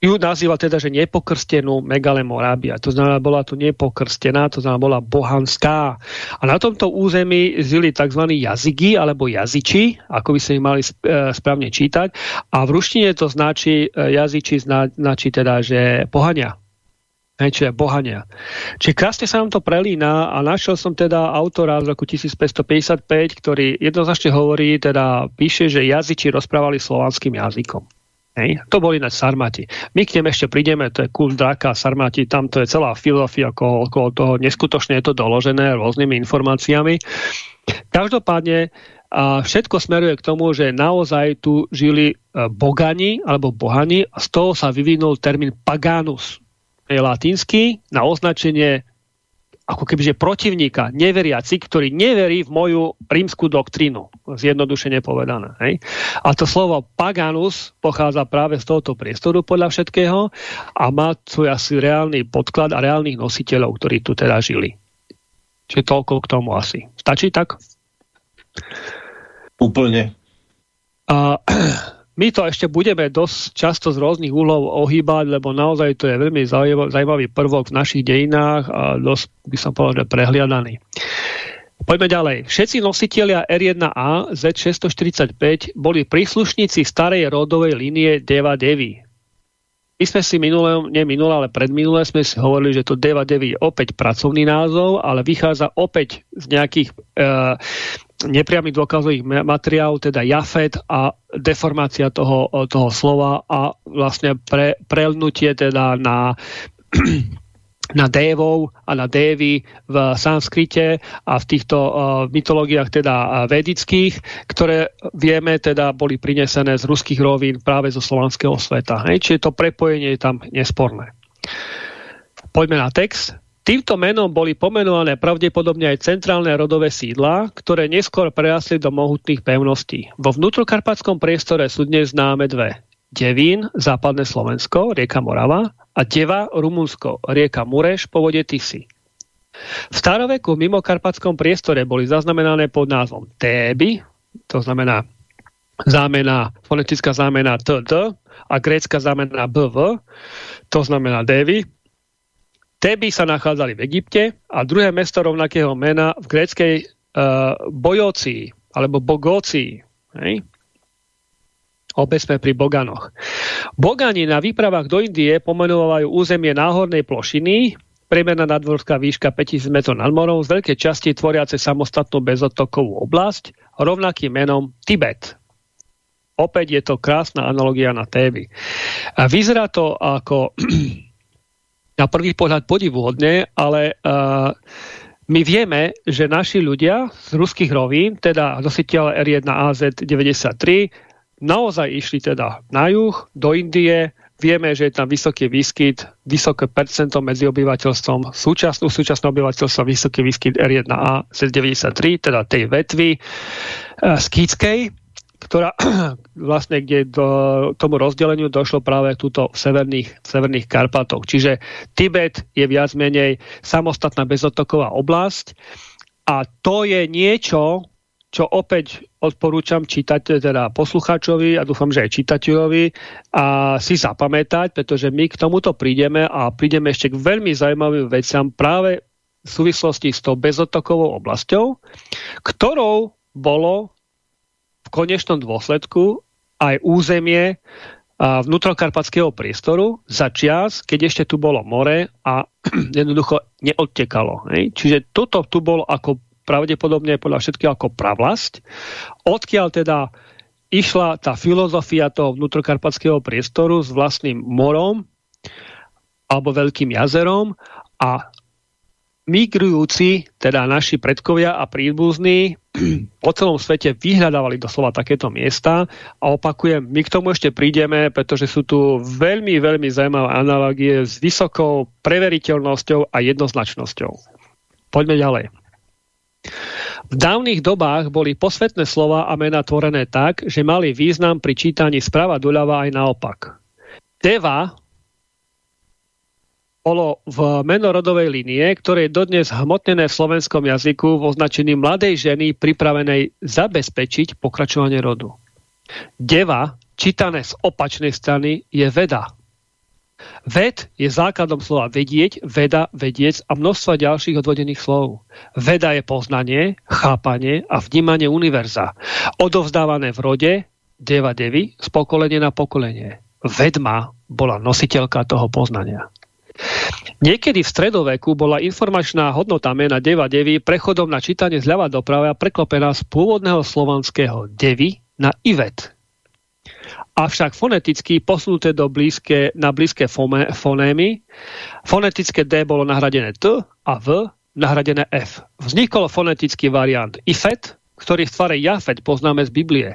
ju nazýva teda, že nepokrstenú Megale Morábia. To znamená, bola tu nepokrstená, to znamená, bola bohanská. A na tomto území žili tzv. jazyky alebo jazyči, ako by sa ich mali e, správne čítať. A v ruštine to značí, e, jazyči značí teda, že pohania. Hej, čiže bohania. Čiže krásne sa nám to prelína a našiel som teda autora z roku 1555, ktorý jednoznačne hovorí, teda píše, že jazyči rozprávali slovanským jazykom. Hej. To boli na Sarmati. My k nem ešte prídeme, to je kult draka, Sarmati, tam to je celá filozofia okolo, okolo toho, neskutočne je to doložené rôznymi informáciami. Každopádne a všetko smeruje k tomu, že naozaj tu žili e, bogani alebo bohani a z toho sa vyvinul termín paganus. Je latínsky na označenie ako kebyže protivníka, neveriaci, ktorý neverí v moju rímsku doktrínu, zjednodušene povedané. Hej? A to slovo paganus pochádza práve z tohoto priestoru podľa všetkého a má svoj asi reálny podklad a reálnych nositeľov, ktorí tu teda žili. Čiže toľko k tomu asi. Stačí tak? Úplne. A my to ešte budeme dosť často z rôznych úhlov ohýbať, lebo naozaj to je veľmi zaujímavý prvok v našich dejinách a dosť by som povedal, prehliadaný. Poďme ďalej. Všetci nositeľia R1A Z645 boli príslušníci starej rodovej línie Deva Devi. My sme si minulé, nie minulé, ale predminulé sme si hovorili, že to Deva Devi je opäť pracovný názov, ale vychádza opäť z nejakých uh, nepriamých dôkazových materiálov, teda Jafet a deformácia toho, toho slova a vlastne pre, prelnutie teda na na dévov a na dévy v sanskrite a v týchto uh, mytológiách teda vedických, ktoré vieme teda boli prinesené z ruských rovín práve zo slovanského sveta. Hej? Čiže to prepojenie je tam nesporné. Poďme na text. Týmto menom boli pomenované pravdepodobne aj centrálne rodové sídla, ktoré neskôr prerastli do mohutných pevností. Vo vnútrokarpatskom priestore sú dnes známe dve. Devín, západné Slovensko, rieka Morava a Deva, Rumunsko, rieka Mureš, vode Tisy. V staroveku v mimokarpatskom priestore boli zaznamenané pod názvom Téby, to znamená zámena, fonetická zámena TD a grécka zámena BV, to znamená Devy, Teby sa nachádzali v Egypte a druhé mesto rovnakého mena v gréckej uh, Bojoci alebo Bogoci. Hej? Obe sme pri Boganoch. Bogani na výpravách do Indie pomenovajú územie náhornej plošiny priemerná nadvorská výška 5000 m nad morom, z veľkej časti tvoriace samostatnú bezotokovú oblasť, rovnakým menom Tibet. Opäť je to krásna analogia na témy. A vyzerá to ako na prvý pohľad podivuhodne, ale uh, my vieme, že naši ľudia z ruských rovín, teda nositeľ R1AZ93, naozaj išli teda na juh, do Indie, Vieme, že je tam vysoký výskyt, vysoké percento medzi obyvateľstvom, súčasnú súčasné obyvateľstvo vysoký výskyt R1A Z93, teda tej vetvy e, skýtskej, ktorá vlastne, kde do tomu rozdeleniu došlo práve túto v severných, v severných Karpatoch. Čiže Tibet je viac menej samostatná bezotoková oblasť a to je niečo, čo opäť odporúčam čítať teda poslucháčovi a dúfam, že aj čitateľovi a si zapamätať, pretože my k tomuto prídeme a prídeme ešte k veľmi zaujímavým veciam práve v súvislosti s tou bezotokovou oblasťou, ktorou bolo v konečnom dôsledku aj územie vnútrokarpatského priestoru za čias, keď ešte tu bolo more a jednoducho neodtekalo. Čiže toto tu bolo ako pravdepodobne podľa všetkého ako pravlasť, odkiaľ teda išla tá filozofia toho vnútrokarpatského priestoru s vlastným morom alebo veľkým jazerom a migrujúci, teda naši predkovia a príbuzní po celom svete vyhľadávali doslova takéto miesta a opakujem, my k tomu ešte prídeme, pretože sú tu veľmi, veľmi zaujímavé analogie s vysokou preveriteľnosťou a jednoznačnosťou. Poďme ďalej. V dávnych dobách boli posvetné slova a mena tvorené tak, že mali význam pri čítaní sprava doľava aj naopak. Deva bolo v menorodovej linie, ktoré je dodnes hmotnené v slovenskom jazyku v označení mladej ženy pripravenej zabezpečiť pokračovanie rodu. Deva, čítané z opačnej strany, je veda. Ved je základom slova vedieť, veda, vediec a množstva ďalších odvodených slov. Veda je poznanie, chápanie a vnímanie univerza. Odovzdávané v rode, deva devy, z pokolenia na pokolenie. Vedma bola nositeľka toho poznania. Niekedy v stredoveku bola informačná hodnota mena Deva Devy prechodom na čítanie zľava doprava preklopená z pôvodného slovanského devy na ivet, avšak foneticky posunuté do blízke, na blízke fome, fonémy. Fonetické D bolo nahradené T a V nahradené F. Vznikol fonetický variant IFET, ktorý v tvare Jafet poznáme z Biblie.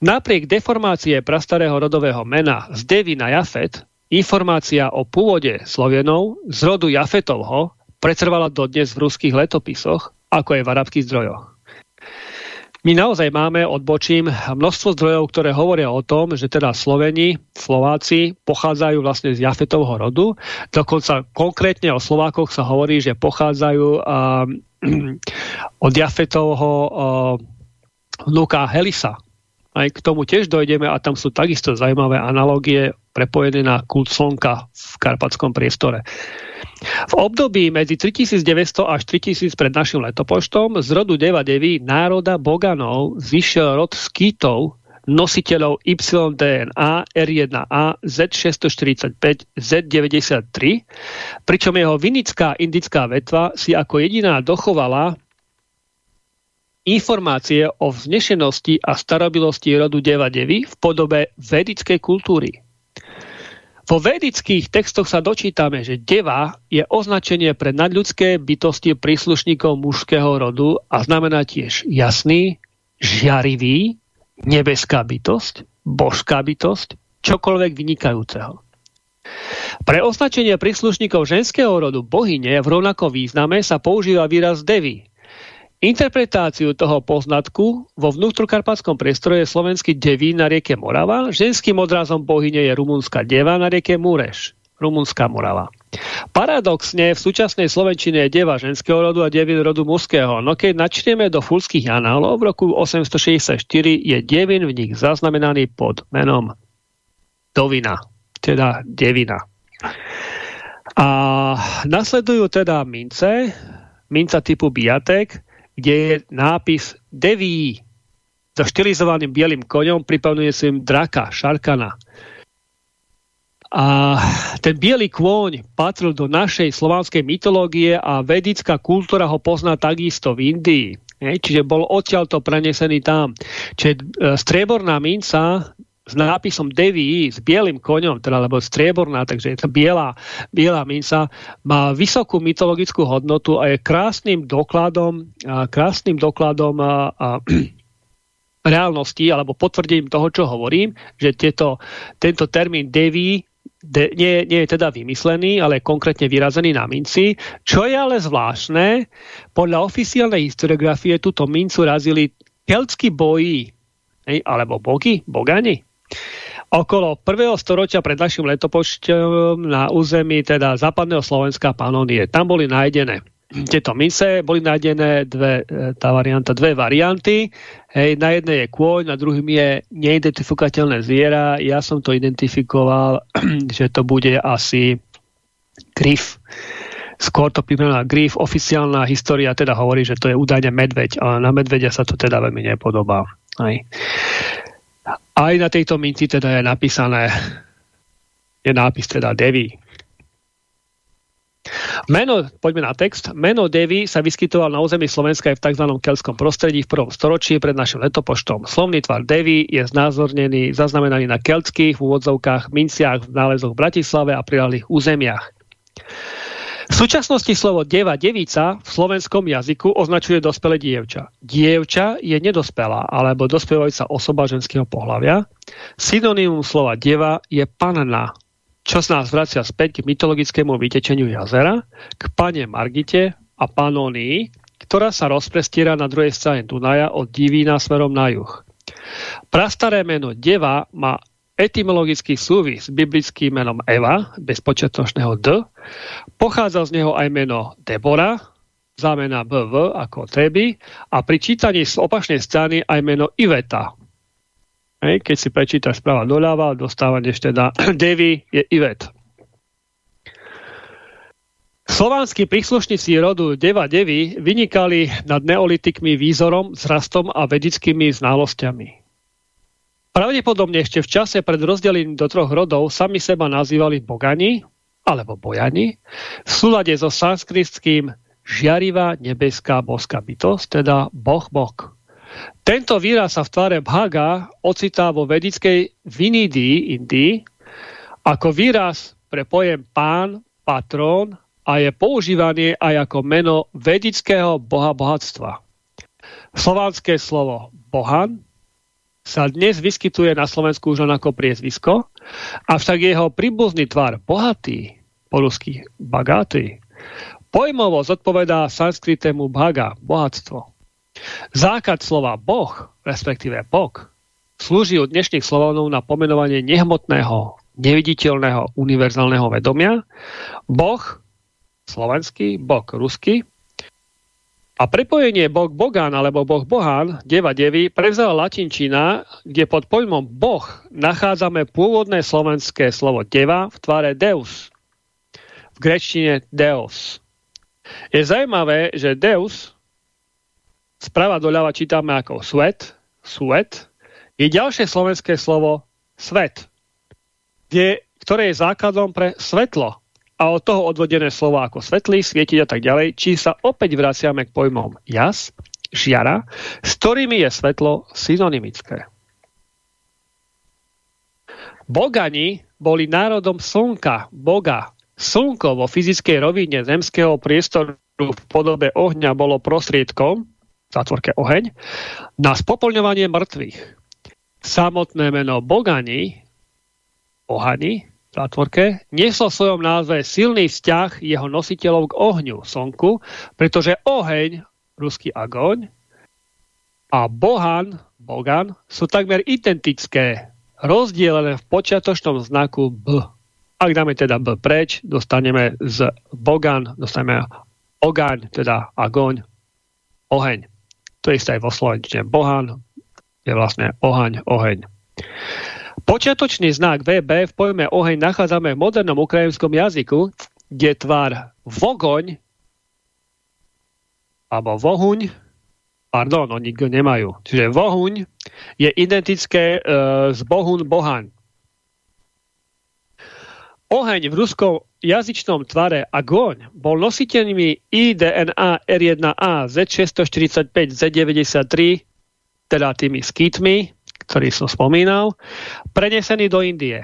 Napriek deformácie prastarého rodového mena z Devy na Jafet, informácia o pôvode Slovenov z rodu Jafetovho pretrvala dodnes v ruských letopisoch, ako aj v arabských zdrojoch. My naozaj máme, odbočím, množstvo zdrojov, ktoré hovoria o tom, že teda Sloveni, Slováci pochádzajú vlastne z Jafetovho rodu. Dokonca konkrétne o Slovákoch sa hovorí, že pochádzajú uh, od Jafetovho uh, vnúka Helisa. Aj k tomu tiež dojdeme a tam sú takisto zaujímavé analogie prepojené na kult slnka v karpatskom priestore. V období medzi 3900 až 3000 pred našim letopočtom z rodu Deva Devy národa Boganov zišiel rod skýtov nositeľov YDNA, R1A, Z645, Z93, pričom jeho vinická indická vetva si ako jediná dochovala informácie o vznešenosti a starobilosti rodu Deva Devy v podobe vedickej kultúry. Vo vedických textoch sa dočítame, že deva je označenie pre nadľudské bytosti príslušníkov mužského rodu a znamená tiež jasný, žiarivý, nebeská bytosť, božská bytosť, čokoľvek vynikajúceho. Pre označenie príslušníkov ženského rodu bohyne v rovnakom význame sa používa výraz devy, Interpretáciu toho poznatku vo vnútrokarpatskom priestore je slovenský deví na rieke Morava, ženským odrazom bohyne je rumunská deva na rieke Mureš, rumunská Morava. Paradoxne v súčasnej Slovenčine je deva ženského rodu a devin rodu mužského, no keď načneme do fulských análov v roku 864 je devin v nich zaznamenaný pod menom Dovina, teda devina. A nasledujú teda mince, minca typu biatek, kde je nápis Deví so štilizovaným bielým koňom, pripomínuje si im draka, šarkana. A ten biely kôň patril do našej slovanskej mytológie a vedická kultúra ho pozná takisto v Indii. Čiže bol odtiaľto prenesený tam. Čiže e, minca s nápisom Devi, s bielým koňom, teda, lebo strieborná, takže je to biela, biela minca, má vysokú mytologickú hodnotu a je krásnym dokladom, a krásnym dokladom a, a reálnosti alebo potvrdením toho, čo hovorím, že tieto, tento termín Devi de, nie, nie je teda vymyslený, ale je konkrétne vyrazený na minci. Čo je ale zvláštne, podľa oficiálnej historiografie túto mincu razili keltskí boji, alebo bogy, bogani. Okolo prvého storočia pred našim letopočtom na území teda západného Slovenska Panónie. Tam boli nájdené tieto mince, boli nájdené dve, e, tá varianta, dve varianty. Hej, na jednej je kôň, na druhým je neidentifikateľné zviera. Ja som to identifikoval, že to bude asi grif. Skôr to pripomína grif. Oficiálna história teda hovorí, že to je údajne medveď, ale na medveďa sa to teda veľmi nepodobá. Hej. Aj na tejto minci teda je napísané je nápis teda Devi. Meno, poďme na text. Meno Devi sa vyskytoval na území Slovenska aj v tzv. kelskom prostredí v prvom storočí pred našim letopoštom. Slovný tvar Devi je znázornený, zaznamenaný na keltských v úvodzovkách minciach v nálezoch v Bratislave a prilalých územiach. V súčasnosti slovo deva, devica v slovenskom jazyku označuje dospelé dievča. Dievča je nedospelá alebo dospievajúca osoba ženského pohľavia. Synonymum slova deva je panna, čo z nás vracia späť k mytologickému vytečeniu jazera, k pane Margite a Panónii, ktorá sa rozprestiera na druhej strane Dunaja od Divína smerom na juh. Prastaré meno Deva má etymologický súvis s biblickým menom Eva, bez počiatočného D. Pochádza z neho aj meno Debora, znamená BV ako Teby a pri čítaní z opačnej strany aj meno Iveta. Hej, keď si prečítaš správa doľava, dostávaneš teda Devi je Ivet. Slovanskí príslušníci rodu Deva Devy vynikali nad neolitikmi výzorom, zrastom a vedickými znalosťami. Pravdepodobne ešte v čase pred rozdelením do troch rodov sami seba nazývali bogani alebo bojani v súlade so sanskritským žiarivá nebeská boská bytosť, teda boh bok. Tento výraz sa v tvare Bhaga ocitá vo vedickej Vinidii Indii ako výraz pre pojem pán, patrón a je používaný aj ako meno vedického boha bohatstva. Slovanské slovo bohan sa dnes vyskytuje na Slovensku už len ako priezvisko, avšak jeho príbuzný tvar bohatý, po rusky bagatý, pojmovo zodpovedá sanskritému bhaga, bohatstvo. Základ slova boh, respektíve bok, slúži od dnešných Slovanov na pomenovanie nehmotného, neviditeľného univerzálneho vedomia. Boh, slovenský, bok, ruský, a prepojenie Boh Bogan alebo Boh Bohan, Deva Devy, prevzala latinčina, kde pod pojmom Boh nachádzame pôvodné slovenské slovo Deva v tvare Deus. V grečtine Deus. Je zaujímavé, že Deus sprava doľava čítame ako svet, svet, je ďalšie slovenské slovo svet, kde, ktoré je základom pre svetlo a od toho odvodené slova ako svetlý, svietiť a tak ďalej, či sa opäť vraciame k pojmom jas, žiara, s ktorými je svetlo synonymické. Bogani boli národom slnka, boga. Slnko vo fyzickej rovine zemského priestoru v podobe ohňa bolo prostriedkom, zátvorke oheň, na spopolňovanie mŕtvych. Samotné meno Bogani, Ohani, zátvorke, nieslo v svojom názve silný vzťah jeho nositeľov k ohňu, slnku, pretože oheň, ruský agoň, a bohan, bogan, sú takmer identické, rozdielené v počiatočnom znaku B. Ak dáme teda B preč, dostaneme z bogan, dostaneme ogaň, teda agoň, oheň. To isté aj vo slovenčine. Bohan je vlastne ohaň, oheň. Počiatočný znak VB v pojme oheň nachádzame v modernom ukrajinskom jazyku, kde tvar vogoň alebo vohuň, pardon, oni go nemajú. Čiže vohuň je identické e, s bohun bohaň. Oheň v ruskom jazyčnom tvare agoň bol nositeľmi IDNA R1A Z645 Z93, teda tými skýtmi, ktorý som spomínal, prenesený do Indie.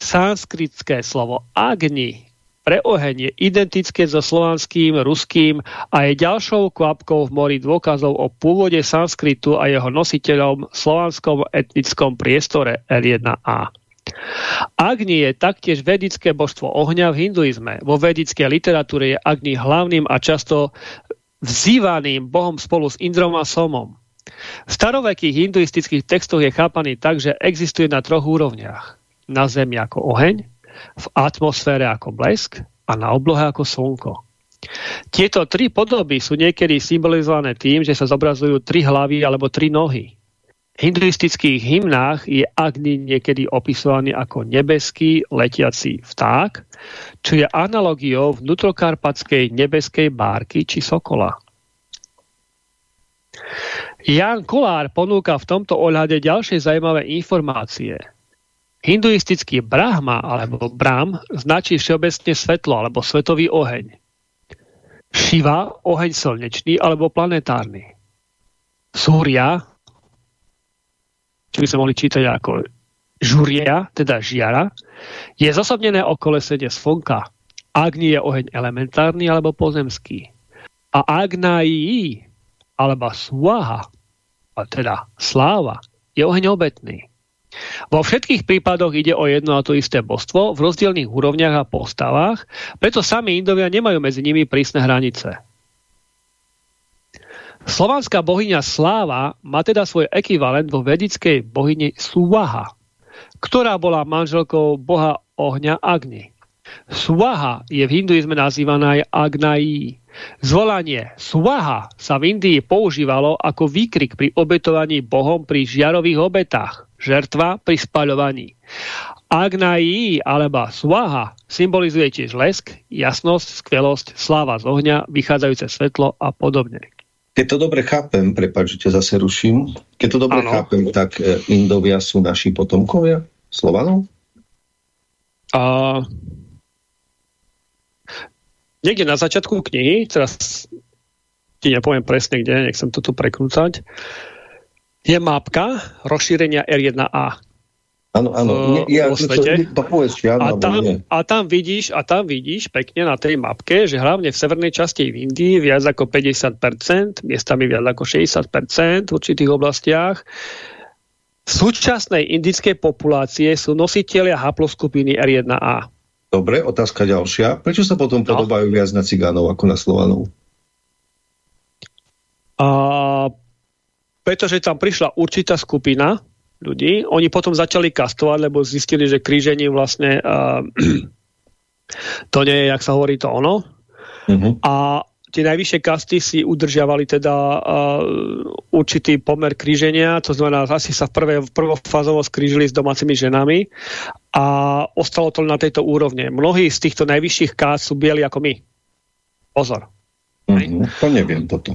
Sanskritské slovo agni pre oheň je identické so slovanským, ruským a je ďalšou kvapkou v mori dôkazov o pôvode sanskritu a jeho nositeľom v slovanskom etnickom priestore L1A. Agni je taktiež vedické božstvo ohňa v hinduizme. Vo vedickej literatúre je Agni hlavným a často vzývaným bohom spolu s Indrom a Somom. V starovekých hinduistických textoch je chápaný tak, že existuje na troch úrovniach. Na zemi ako oheň, v atmosfére ako blesk a na oblohe ako slnko. Tieto tri podoby sú niekedy symbolizované tým, že sa zobrazujú tri hlavy alebo tri nohy hinduistických hymnách je Agni niekedy opisovaný ako nebeský letiaci vták, čo je analogiou vnútrokarpatskej nebeskej bárky či sokola. Jan Kolár ponúka v tomto ohľade ďalšie zaujímavé informácie. Hinduistický Brahma alebo Brahm značí všeobecne svetlo alebo svetový oheň. Šiva oheň slnečný alebo planetárny. Súria čo by sme mohli čítať ako žuria, teda žiara, je zosobnené o kolesenie slnka. Agni je oheň elementárny alebo pozemský. A Agnají, alebo Swaha, a teda sláva, je oheň. Vo všetkých prípadoch ide o jedno a to isté božstvo v rozdielných úrovniach a postavách, preto sami Indovia nemajú medzi nimi prísne hranice. Slovanská bohyňa Sláva má teda svoj ekvivalent vo vedickej bohyni Suvaha, ktorá bola manželkou boha ohňa Agni. Suvaha je v hinduizme nazývaná aj Agnaí. Zvolanie Swaha sa v Indii používalo ako výkrik pri obetovaní bohom pri žiarových obetách, žertva pri spaľovaní. Agnaí alebo Swaha symbolizuje tiež lesk, jasnosť, skvelosť, sláva z ohňa, vychádzajúce svetlo a podobne. Keď to dobre chápem, prepáč, že zase ruším, keď to dobre ano. chápem, tak e, Indovia sú naši potomkovia Slovanov? A... Niekde na začiatku knihy, teraz ti nepoviem presne kde, nechcem to tu prekrúcať, je mapka rozšírenia R1A. Áno, áno. Ja, vo svete. To, to povedz, áno, a, tam, nie. a, tam vidíš, a tam vidíš pekne na tej mapke, že hlavne v severnej časti v Indii viac ako 50%, miestami viac ako 60% v určitých oblastiach v súčasnej indickej populácie sú nositeľia haploskupiny R1A. Dobre, otázka ďalšia. Prečo sa potom no. podobajú viac na cigánov ako na Slovanov? A, pretože tam prišla určitá skupina, ľudí. Oni potom začali kastovať, lebo zistili, že kríženie vlastne uh, to nie je, jak sa hovorí, to ono. Uh-huh. A tie najvyššie kasty si udržiavali teda uh, určitý pomer kríženia, to znamená, asi sa v, prvé, prvofázovo skrížili s domácimi ženami a ostalo to na tejto úrovne. Mnohí z týchto najvyšších kast sú bieli ako my. Pozor. Uh-huh. To neviem toto.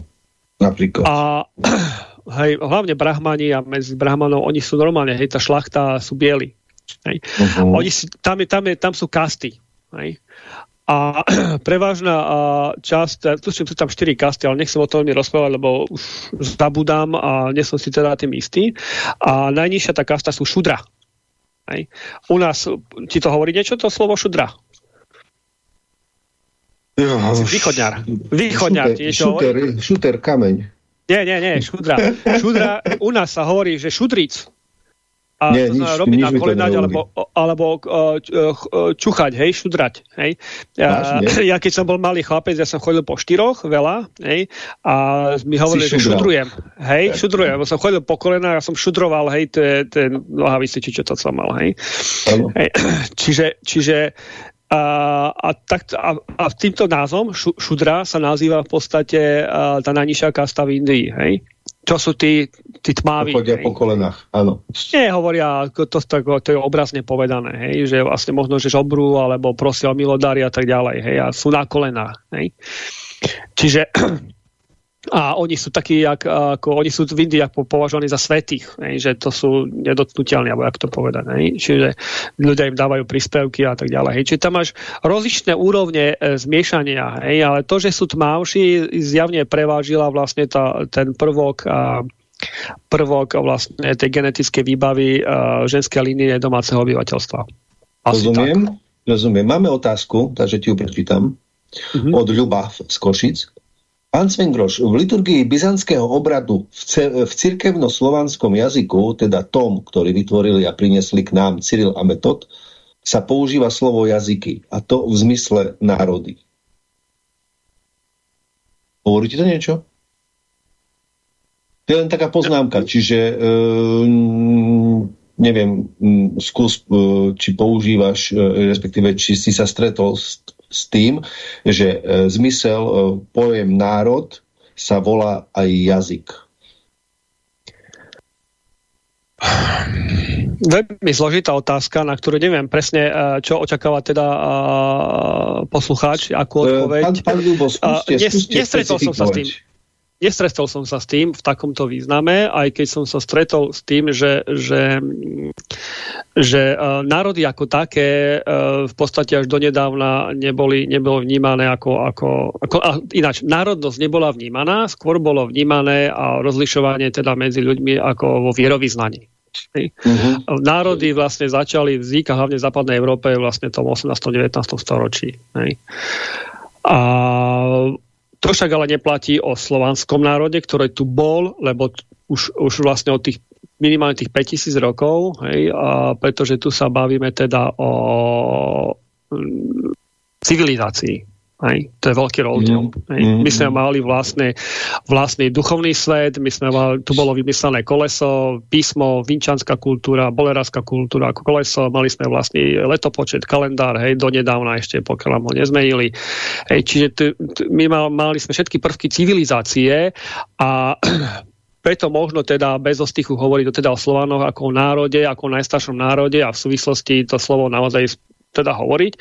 Napríklad. A hej, hlavne brahmani a medzi brahmanov, oni sú normálne, hej, tá šlachta sú bieli. Hej. Uh-huh. Oni si, tam, je, tam, je, tam sú kasty. Hej. A prevážna časť, tuším, sú tam 4 kasty, ale nechcem o tom rozprávať, lebo už zabudám a nie som si teda tým istý. A najnižšia tá kasta sú šudra. Hej. U nás, ti to hovorí niečo, to slovo šudra? Jo, Východňar. Východňar. Šuter, šuter, šuter kameň. Nie, nie, nie, šudra. Šudra, u nás sa hovorí, že šudric. A nie, nič, robiť nič na kolenať alebo, alebo čuchať, hej, šudrať. Hej. Ja, ja keď som bol malý chlapec, ja som chodil po štyroch veľa, hej, a mi hovorili, že šudrujem. Hej, tak. šudrujem, lebo som chodil po kolenách a som šudroval, hej, je nohavice, či čo to som mal, hej. hej. Čiže, čiže a, a, tak, a, a týmto názvom šu, šudra sa nazýva v podstate a, tá najnižšia kasta v Indii. Hej? Čo sú tí, tí tmaví. Chodia po kolenách, áno. Nie, hovoria, to, to, to je obrazne povedané, hej? že vlastne možno, že žobru alebo prosia o milodári a tak ďalej. Hej? A sú na kolenách. Hej? Čiže a oni sú takí, jak, ako, oni sú v Indii považovaní za svetých, ne, že to sú nedotknutelní, alebo jak to povedať. Ne, čiže ľudia im dávajú príspevky a tak ďalej. Hej. Čiže tam máš rozličné úrovne e, zmiešania, hej, ale to, že sú tmavší, zjavne prevážila vlastne tá, ten prvok a, prvok vlastne tej genetickej výbavy a, ženskej línie domáceho obyvateľstva. Asi rozumiem, tak. rozumiem. Máme otázku, takže ti ju prečítam. Mhm. -huh. Od Ľuba z Košic. Pán Svengroš, v liturgii byzantského obradu v, v cirkevno-slovanskom jazyku, teda tom, ktorý vytvorili a priniesli k nám Cyril a Metod, sa používa slovo jazyky, a to v zmysle národy. Hovoríte to niečo? To je len taká poznámka, čiže e, neviem, skús, e, či používaš, e, respektíve, či si sa stretol s s tým, že e, zmysel, e, pojem národ sa volá aj jazyk. Veľmi zložitá otázka, na ktorú neviem presne, e, čo očakáva teda poslucháč, akú odpoveď. Pán, pán Ľubo, skúste, skúste Nestretol som sa s tým. Nestretol som sa s tým v takomto význame, aj keď som sa stretol s tým, že, že, že uh, národy ako také uh, v podstate až donedávna neboli, nebolo vnímané ako, ako, ako a ináč, národnosť nebola vnímaná, skôr bolo vnímané a rozlišovanie teda medzi ľuďmi ako vo vierovýznaní. Uh-huh. Národy vlastne začali vznikať hlavne v západnej Európe vlastne v tom 18. 19. storočí. Hej. A to však ale neplatí o slovanskom národe, ktorý tu bol, lebo už, už vlastne od tých minimálne tých 5000 rokov, hej, a pretože tu sa bavíme teda o mm, civilizácii. Hej? To je veľký rozdiel. Mm, hej? Mm, my sme mali vlastný, vlastný duchovný svet, my sme mali, tu bolo vymyslené koleso, písmo, vinčanská kultúra, boleráská kultúra ako koleso, mali sme vlastný letopočet, kalendár, hej, donedávna ešte, pokiaľ ho nezmenili. Hej, čiže my mal, mali sme všetky prvky civilizácie a preto možno teda bez ostychu hovoriť teda o Slovanoch ako o národe, ako o najstaršom národe a v súvislosti to slovo naozaj teda hovoriť.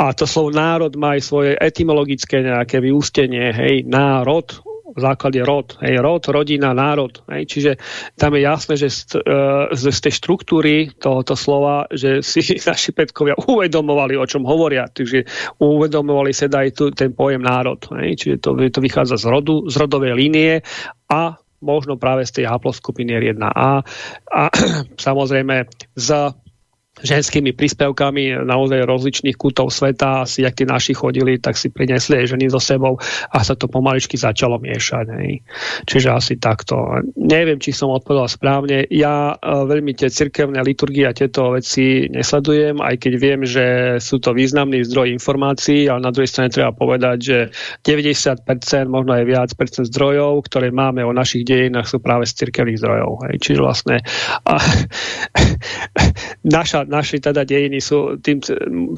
A to slovo národ má aj svoje etymologické nejaké vyústenie, hej, národ, v základe rod, hej, rod, rodina, národ. Hej, čiže tam je jasné, že z, uh, z tej štruktúry tohoto slova, že si naši predkovia uvedomovali, o čom hovoria, takže uvedomovali sa aj tu, ten pojem národ. Hej, čiže to, to vychádza z rodu, z rodovej línie a možno práve z tej haploskupiny 1A a samozrejme z ženskými príspevkami naozaj rozličných kútov sveta, asi jak tí naši chodili, tak si priniesli aj ženy so sebou a sa to pomaličky začalo miešať. Hej. Čiže asi takto. Neviem, či som odpovedal správne. Ja uh, veľmi tie cirkevné liturgie a tieto veci nesledujem, aj keď viem, že sú to významný zdroj informácií, ale na druhej strane treba povedať, že 90%, možno aj viac percent zdrojov, ktoré máme o našich dejinách, sú práve z cirkevných zdrojov. Hej. Čiže vlastne a, naša, naši teda dejiny sú, tým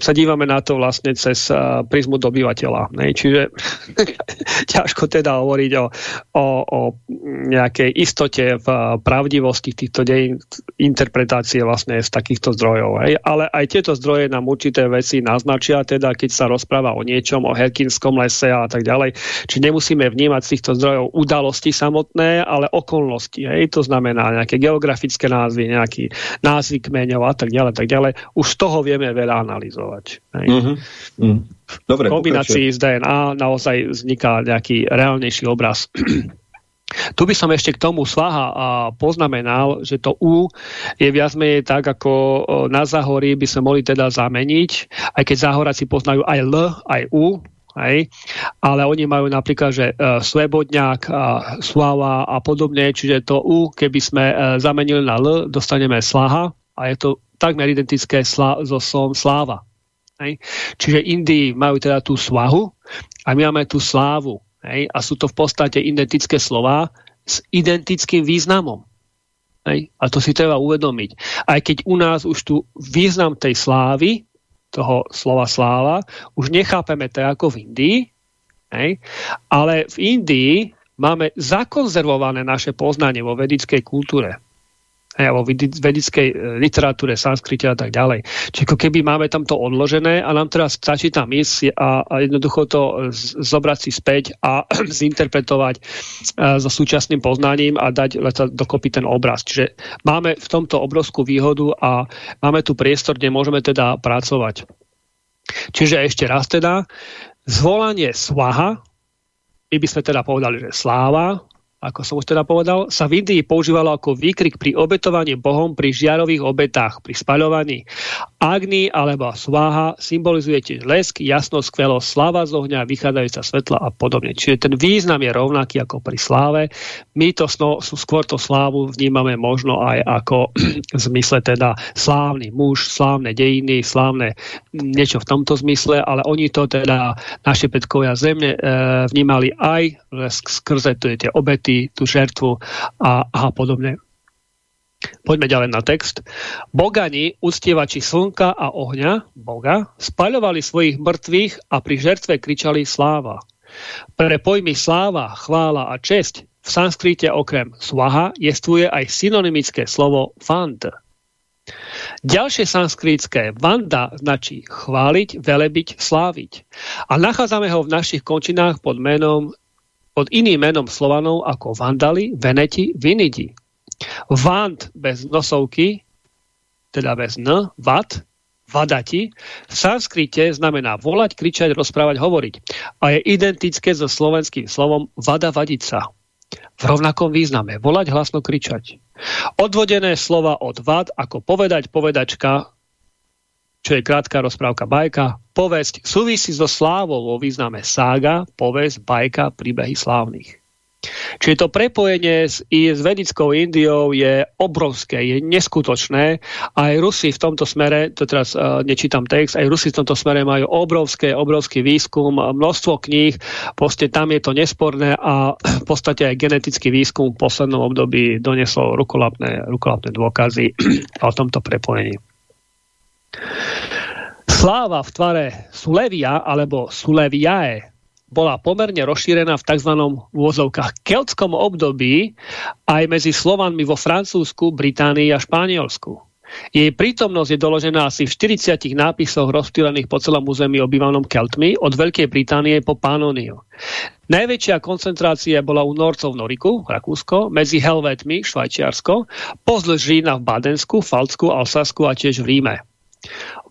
sa dívame na to vlastne cez uh, prizmu dobyvateľa. Ne? Čiže ťažko teda hovoriť o, o, o nejakej istote v pravdivosti týchto dejín interpretácie vlastne z takýchto zdrojov. Hej? Ale aj tieto zdroje nám určité veci naznačia, teda keď sa rozpráva o niečom, o Herkinskom lese a tak ďalej. Či nemusíme vnímať z týchto zdrojov udalosti samotné, ale okolnosti. Hej? To znamená nejaké geografické názvy, nejaký názvy kmeňov a tak ďalej tak ďalej, už z toho vieme veľa analyzovať. Mm-hmm. Mm. Dobre, v kombinácii pokračujem. s DNA naozaj vzniká nejaký reálnejší obraz. Tu by som ešte k tomu svaha a poznamenal, že to U je viac menej tak, ako na Zahorí by sme mohli teda zameniť, aj keď Zahoráci poznajú aj L, aj U, Hej. Ale oni majú napríklad, že uh, Svebodňák, uh, Slava a podobne, čiže to U, keby sme uh, zamenili na L, dostaneme Slaha a je to takmer identické so slovom sláva. Hej. Čiže Indii majú teda tú svahu a my máme tú slávu. Hej. A sú to v podstate identické slova s identickým významom. Hej. A to si treba uvedomiť. Aj keď u nás už tu význam tej slávy, toho slova sláva, už nechápeme to ako v Indii, hej. ale v Indii máme zakonzervované naše poznanie vo vedickej kultúre. Vo vedickej e, literatúre, sanskrite a tak ďalej. Čiže ako keby máme tam to odložené a nám teraz stačí tam ísť a, a jednoducho to zobrať si späť a zinterpretovať a, so súčasným poznaním a dať dokopy ten obraz. Čiže máme v tomto obrovskú výhodu a máme tu priestor, kde môžeme teda pracovať. Čiže ešte raz teda, zvolanie svaha, my by sme teda povedali, že sláva, ako som už teda povedal, sa v Indii používalo ako výkrik pri obetovaní Bohom pri žiarových obetách, pri spaľovaní. Agni alebo sváha symbolizuje tiež lesk, jasnosť, skvelosť, sláva z ohňa, vychádzajúca svetla a podobne. Čiže ten význam je rovnaký ako pri sláve. My to sno, skôr to slávu vnímame možno aj ako v zmysle teda slávny muž, slávne dejiny, slávne niečo v tomto zmysle, ale oni to teda, naši predkovia zemne, e, vnímali aj skrze tie obety obety, tú žertvu a, a podobne. Poďme ďalej na text. Bogani, uctievači slnka a ohňa, Boga, spaľovali svojich mŕtvych a pri žertve kričali sláva. Pre pojmy sláva, chvála a česť v sanskrite okrem svaha jestvuje aj synonymické slovo vand. Ďalšie sanskritské vanda značí chváliť, velebiť, sláviť. A nachádzame ho v našich končinách pod menom pod iným menom Slovanov ako Vandali, Veneti, Vinidi. Vand bez nosovky, teda bez N, Vat, Vadati, v sanskrite znamená volať, kričať, rozprávať, hovoriť. A je identické so slovenským slovom vada, vadiť sa. V rovnakom význame. Volať, hlasno, kričať. Odvodené slova od vad, ako povedať, povedačka, čo je krátka rozprávka bajka. Povesť súvisí so slávou vo význame sága, povesť, bajka, príbehy slávnych. Čiže to prepojenie s, s vedickou Indiou je obrovské, je neskutočné. Aj Rusi v tomto smere, to teraz uh, nečítam text, aj Rusi v tomto smere majú obrovské, obrovský výskum, množstvo kníh, proste tam je to nesporné a v podstate aj genetický výskum v poslednom období donesol rukolapné, rukolapné dôkazy o tomto prepojení. Sláva v tvare Sulevia alebo Suleviae bola pomerne rozšírená v tzv. úvozovkách keltskom období aj medzi Slovanmi vo Francúzsku, Británii a Španielsku. Jej prítomnosť je doložená asi v 40 nápisoch rozptýlených po celom území obývanom Keltmi od Veľkej Británie po Panoniu. Najväčšia koncentrácia bola u Norcov Noriku, Rakúsko, medzi Helvetmi, Švajčiarsko, pozdĺž Žína v Badensku, Falcku, Alsasku a tiež v Ríme.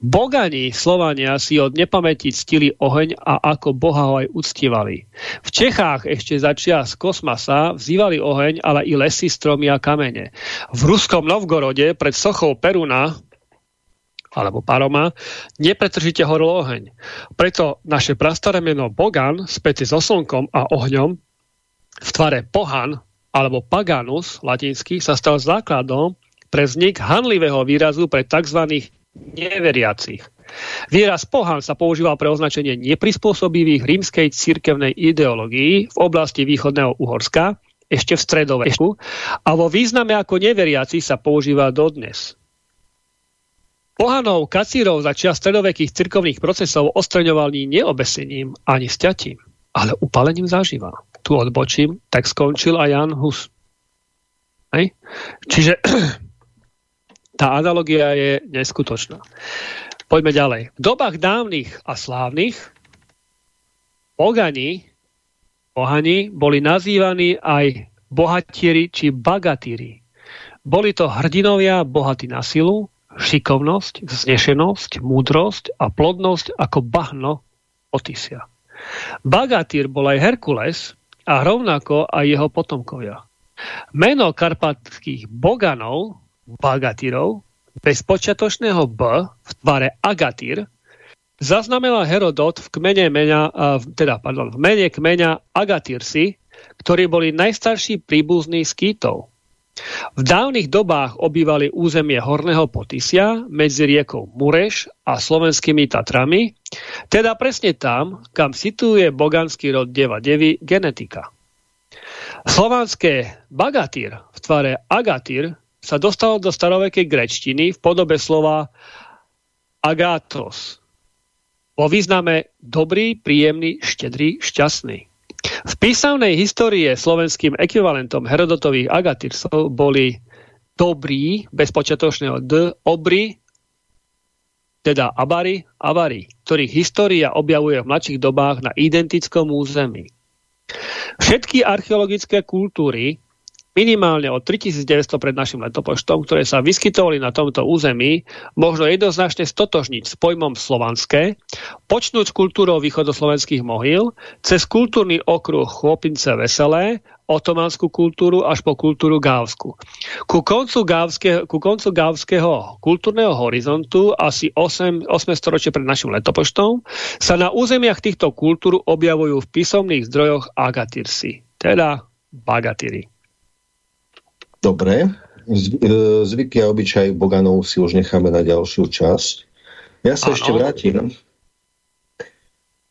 Bogani Slovania si od nepamäti ctili oheň a ako Boha ho aj uctievali. V Čechách ešte za čias kosmasa vzývali oheň, ale i lesy, stromy a kamene. V ruskom Novgorode pred sochou Peruna alebo Paroma, nepretržite horol oheň. Preto naše prastaré meno Bogan, späť so slnkom a ohňom, v tvare Pohan alebo Paganus, latinský, sa stal základom pre vznik hanlivého výrazu pre tzv neveriacich. Výraz pohan sa používal pre označenie neprispôsobivých rímskej cirkevnej ideológii v oblasti východného Uhorska ešte v stredoveku a vo význame ako neveriaci sa používa dodnes. Pohanov kacírov za čas stredovekých cirkovných procesov ostreňovali neobesením ani sťatím, ale upalením zaživa. Tu odbočím, tak skončil aj Jan Hus. Hej? Čiže tá analogia je neskutočná. Poďme ďalej. V dobách dávnych a slávnych pogani, pohani boli nazývaní aj bohatieri či bagatíri. Boli to hrdinovia bohatí na silu, šikovnosť, znešenosť, múdrosť a plodnosť ako bahno Otisia. Bagatír bol aj Herkules a rovnako aj jeho potomkovia. Meno karpatských boganov Bagatírov bez počiatočného B v tvare Agatír zaznamenal Herodot v kmene mena, teda, pardon, v mene kmeňa Agatírsi, ktorí boli najstarší príbuzní skýtov. V dávnych dobách obývali územie Horného Potisia medzi riekou Mureš a slovenskými Tatrami, teda presne tam, kam situuje boganský rod Deva Devy genetika. Slovanské bagatír v tvare agatír sa dostalo do starovekej grečtiny v podobe slova agatos. Vo význame dobrý, príjemný, štedrý, šťastný. V písavnej histórie slovenským ekvivalentom Herodotových agatírsov boli dobrý, bez počiatočného D, obry, teda abary, avary, ktorých história objavuje v mladších dobách na identickom území. Všetky archeologické kultúry, minimálne od 3900 pred našim letopočtom, ktoré sa vyskytovali na tomto území, možno jednoznačne stotožniť s pojmom slovanské, počnúť s kultúrou východoslovenských mohyl, cez kultúrny okruh Chłopince Veselé, otomanskú kultúru až po kultúru gávsku. Ku koncu, gávske, ku koncu gávskeho kultúrneho horizontu, asi 8, 8 storočie pred našim letopočtom, sa na územiach týchto kultúr objavujú v písomných zdrojoch agatírsy, teda bagatíry. Dobre. E, zvyky a obyčaj Boganov si už necháme na ďalšiu časť. Ja sa ano. ešte vrátim.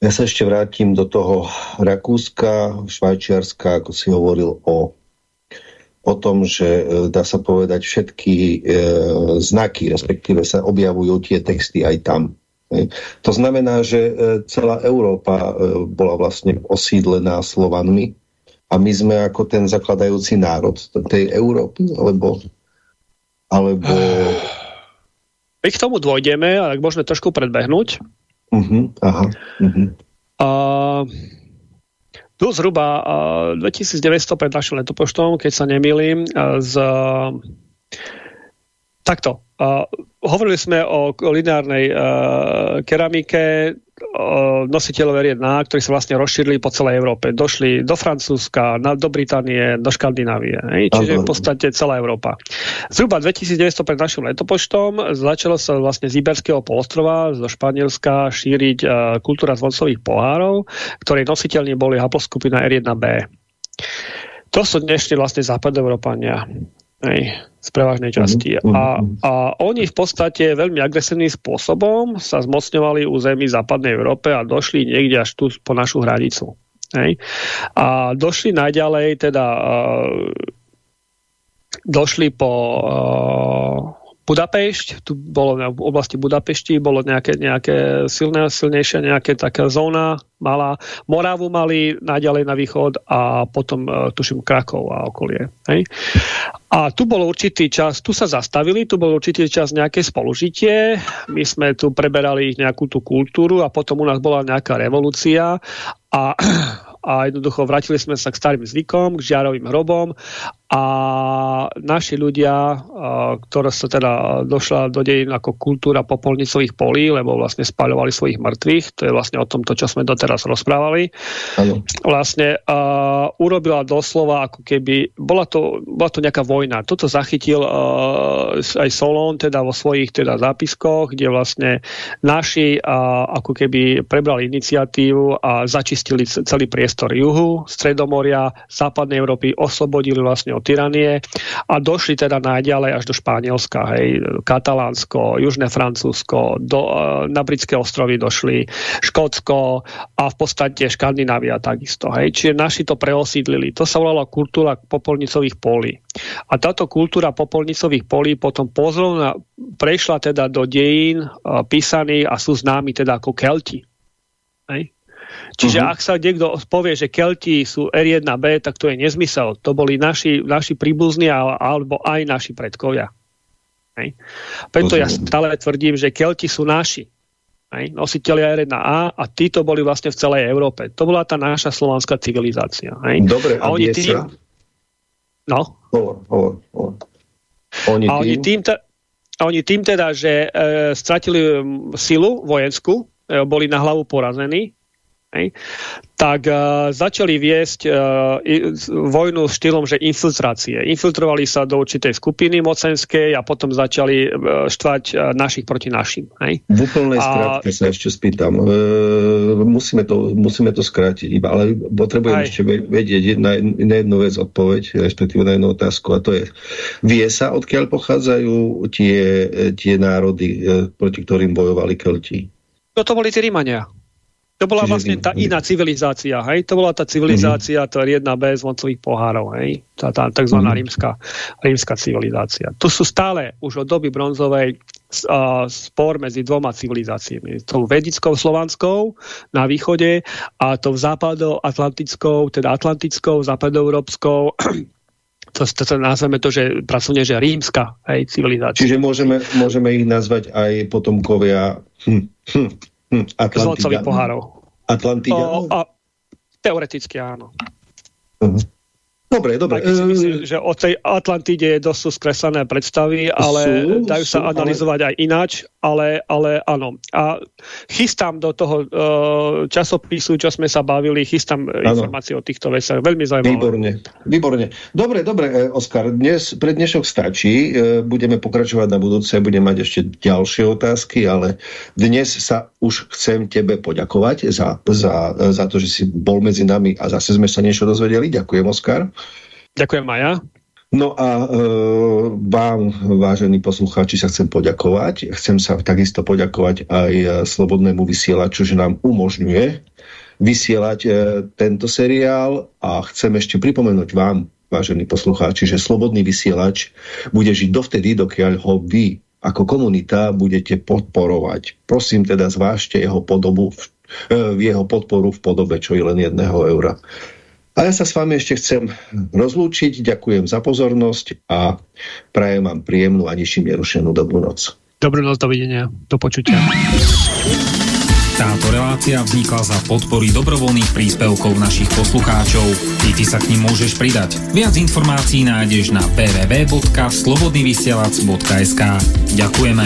Ja sa ešte vrátim do toho Rakúska, Švajčiarska, ako si hovoril o, o tom, že e, dá sa povedať všetky e, znaky, respektíve sa objavujú tie texty aj tam. To znamená, že e, celá Európa bola vlastne osídlená Slovanmi a my sme ako ten zakladajúci národ tej Európy, alebo, alebo... My k tomu dôjdeme, ale ak môžeme trošku predbehnúť. Uh-huh, aha, uh-huh. Uh, tu zhruba uh, 2900 pred našim letopočtom, keď sa nemýlim, uh, z... Takto. Uh, hovorili sme o lineárnej uh, keramike, nositeľov R1, ktorí sa vlastne rozšírili po celej Európe. Došli do Francúzska, na, do Británie, do Škandinávie. Hej? Čiže v podstate celá Európa. Zhruba 2900 pred našim letopočtom začalo sa vlastne z Iberského polostrova, zo Španielska šíriť uh, kultúra zvoncových pohárov, ktorej nositeľmi boli haploskupina R1b. To sú dnešní vlastne západoeurópania. Hej, z prevažnej časti. Mm, a, a oni v podstate veľmi agresívnym spôsobom sa zmocňovali území západnej Európe a došli niekde až tu po našu hranicu. Hej. A došli najďalej, teda uh, došli po uh, Budapešť, tu bolo v oblasti Budapešti, bolo nejaké, nejaké silné, silnejšie, nejaké taká zóna malá. Moravu mali naďalej na východ a potom uh, tuším Krakov a okolie. Hej? A tu bol určitý čas, tu sa zastavili, tu bol určitý čas nejaké spolužitie, my sme tu preberali nejakú tú kultúru a potom u nás bola nejaká revolúcia a a jednoducho vrátili sme sa k starým zvykom, k žiarovým hrobom a naši ľudia, ktoré sa teda došla do dejín ako kultúra popolnicových polí, lebo vlastne spaľovali svojich mŕtvych, to je vlastne o tomto, čo sme doteraz rozprávali, ano. vlastne uh, urobila doslova ako keby, bola to, bola to nejaká vojna. Toto zachytil uh, aj Solon teda vo svojich teda zápiskoch, kde vlastne naši uh, ako keby prebrali iniciatívu a začistili celý priestor juhu, stredomoria, západnej Európy, oslobodili vlastne od tyranie a došli teda najďalej až do Španielska, hej, Katalánsko, Južné Francúzsko, do, e, na britské ostrovy došli, Škótsko a v podstate Škandinávia takisto. Hej. Čiže naši to preosídlili. To sa volalo kultúra popolnicových polí. A táto kultúra popolnicových polí potom pozorná prešla teda do dejín písaných a sú známi teda ako Kelti. Hej. Čiže uh-huh. ak sa niekto povie, že Kelti sú R1B, tak to je nezmysel. To boli naši, naši príbuzní alebo aj naši predkovia. Hej. Preto ja stále tvrdím, že Kelti sú naši. Hej. Nositeľia R1A a títo boli vlastne v celej Európe. To bola tá naša slovanská civilizácia. Hej. Dobre, a, a oni tým... No. Hovor, hovor, hovor. Oni a oni tým, te... a oni tým teda, že e, stratili silu vojenskú, e, boli na hlavu porazení, hej, tak uh, začali viesť uh, vojnu štýlom, že infiltrácie. Infiltrovali sa do určitej skupiny mocenskej a potom začali uh, štvať uh, našich proti našim. Hej. V úplnej a... skrátke sa ešte spýtam. E, musíme, to, musíme to skrátiť iba, ale potrebujem Aj. ešte vedieť na, na jednu vec odpoveď, respektíve na jednu otázku a to je, vie sa, odkiaľ pochádzajú tie, tie národy, proti ktorým bojovali Kelti? To boli tí Rímania. To bola Čiže vlastne tá iná civilizácia, hej? To bola tá civilizácia, mm-hmm. to je jedna bez voncových pohárov, hej? Tá, tá tzv. Mm-hmm. rímska, rímska civilizácia. To sú stále už od doby bronzovej uh, spor medzi dvoma civilizáciami. Tou vedickou slovanskou na východe a tou západoatlantickou, teda atlantickou, západoeurópskou to, to, to nazveme to, že pracovne, že rímska hej, civilizácia. Čiže môžeme, môžeme ich nazvať aj potomkovia hm, hm, hm, Atlantida. pohárov. Atlantida. O, a, teoreticky áno. Uh-huh. Dobre, dobre. Aj si myslím, že o tej Atlantide je dosť skreslené predstavy, ale sú, dajú sa sú, analyzovať ale... aj ináč, ale, ale áno. A chystám do toho uh, časopisu, čo sme sa bavili, chystám ano. informácie o týchto veciach. Veľmi zaujímavé. Výborne, výborne. Dobre, dobre, e, Oskar, dnes, pre dnešok stačí. Budeme pokračovať na budúce, budeme mať ešte ďalšie otázky, ale dnes sa už chcem tebe poďakovať za, za, za to, že si bol medzi nami a zase sme sa niečo dozvedeli. Ďakujem, Oskar. Ďakujem, Maja. No a e, vám, vážení poslucháči, sa chcem poďakovať. Chcem sa takisto poďakovať aj e, Slobodnému vysielaču, že nám umožňuje vysielať e, tento seriál a chcem ešte pripomenúť vám, vážení poslucháči, že Slobodný vysielač bude žiť dovtedy, dokiaľ ho vy ako komunita budete podporovať. Prosím teda zvážte jeho podobu, e, jeho podporu v podobe čo je len jedného eura. A ja sa s vami ešte chcem rozlúčiť. Ďakujem za pozornosť a prajem vám príjemnú a ničím nerušenú dobrú noc. Dobrú noc, dovidenia. Do počutia. Táto relácia vznikla za podpory dobrovoľných príspevkov našich poslucháčov. I ty sa k ním môžeš pridať. Viac informácií nájdeš na www.slobodnyvysielac.sk Ďakujeme.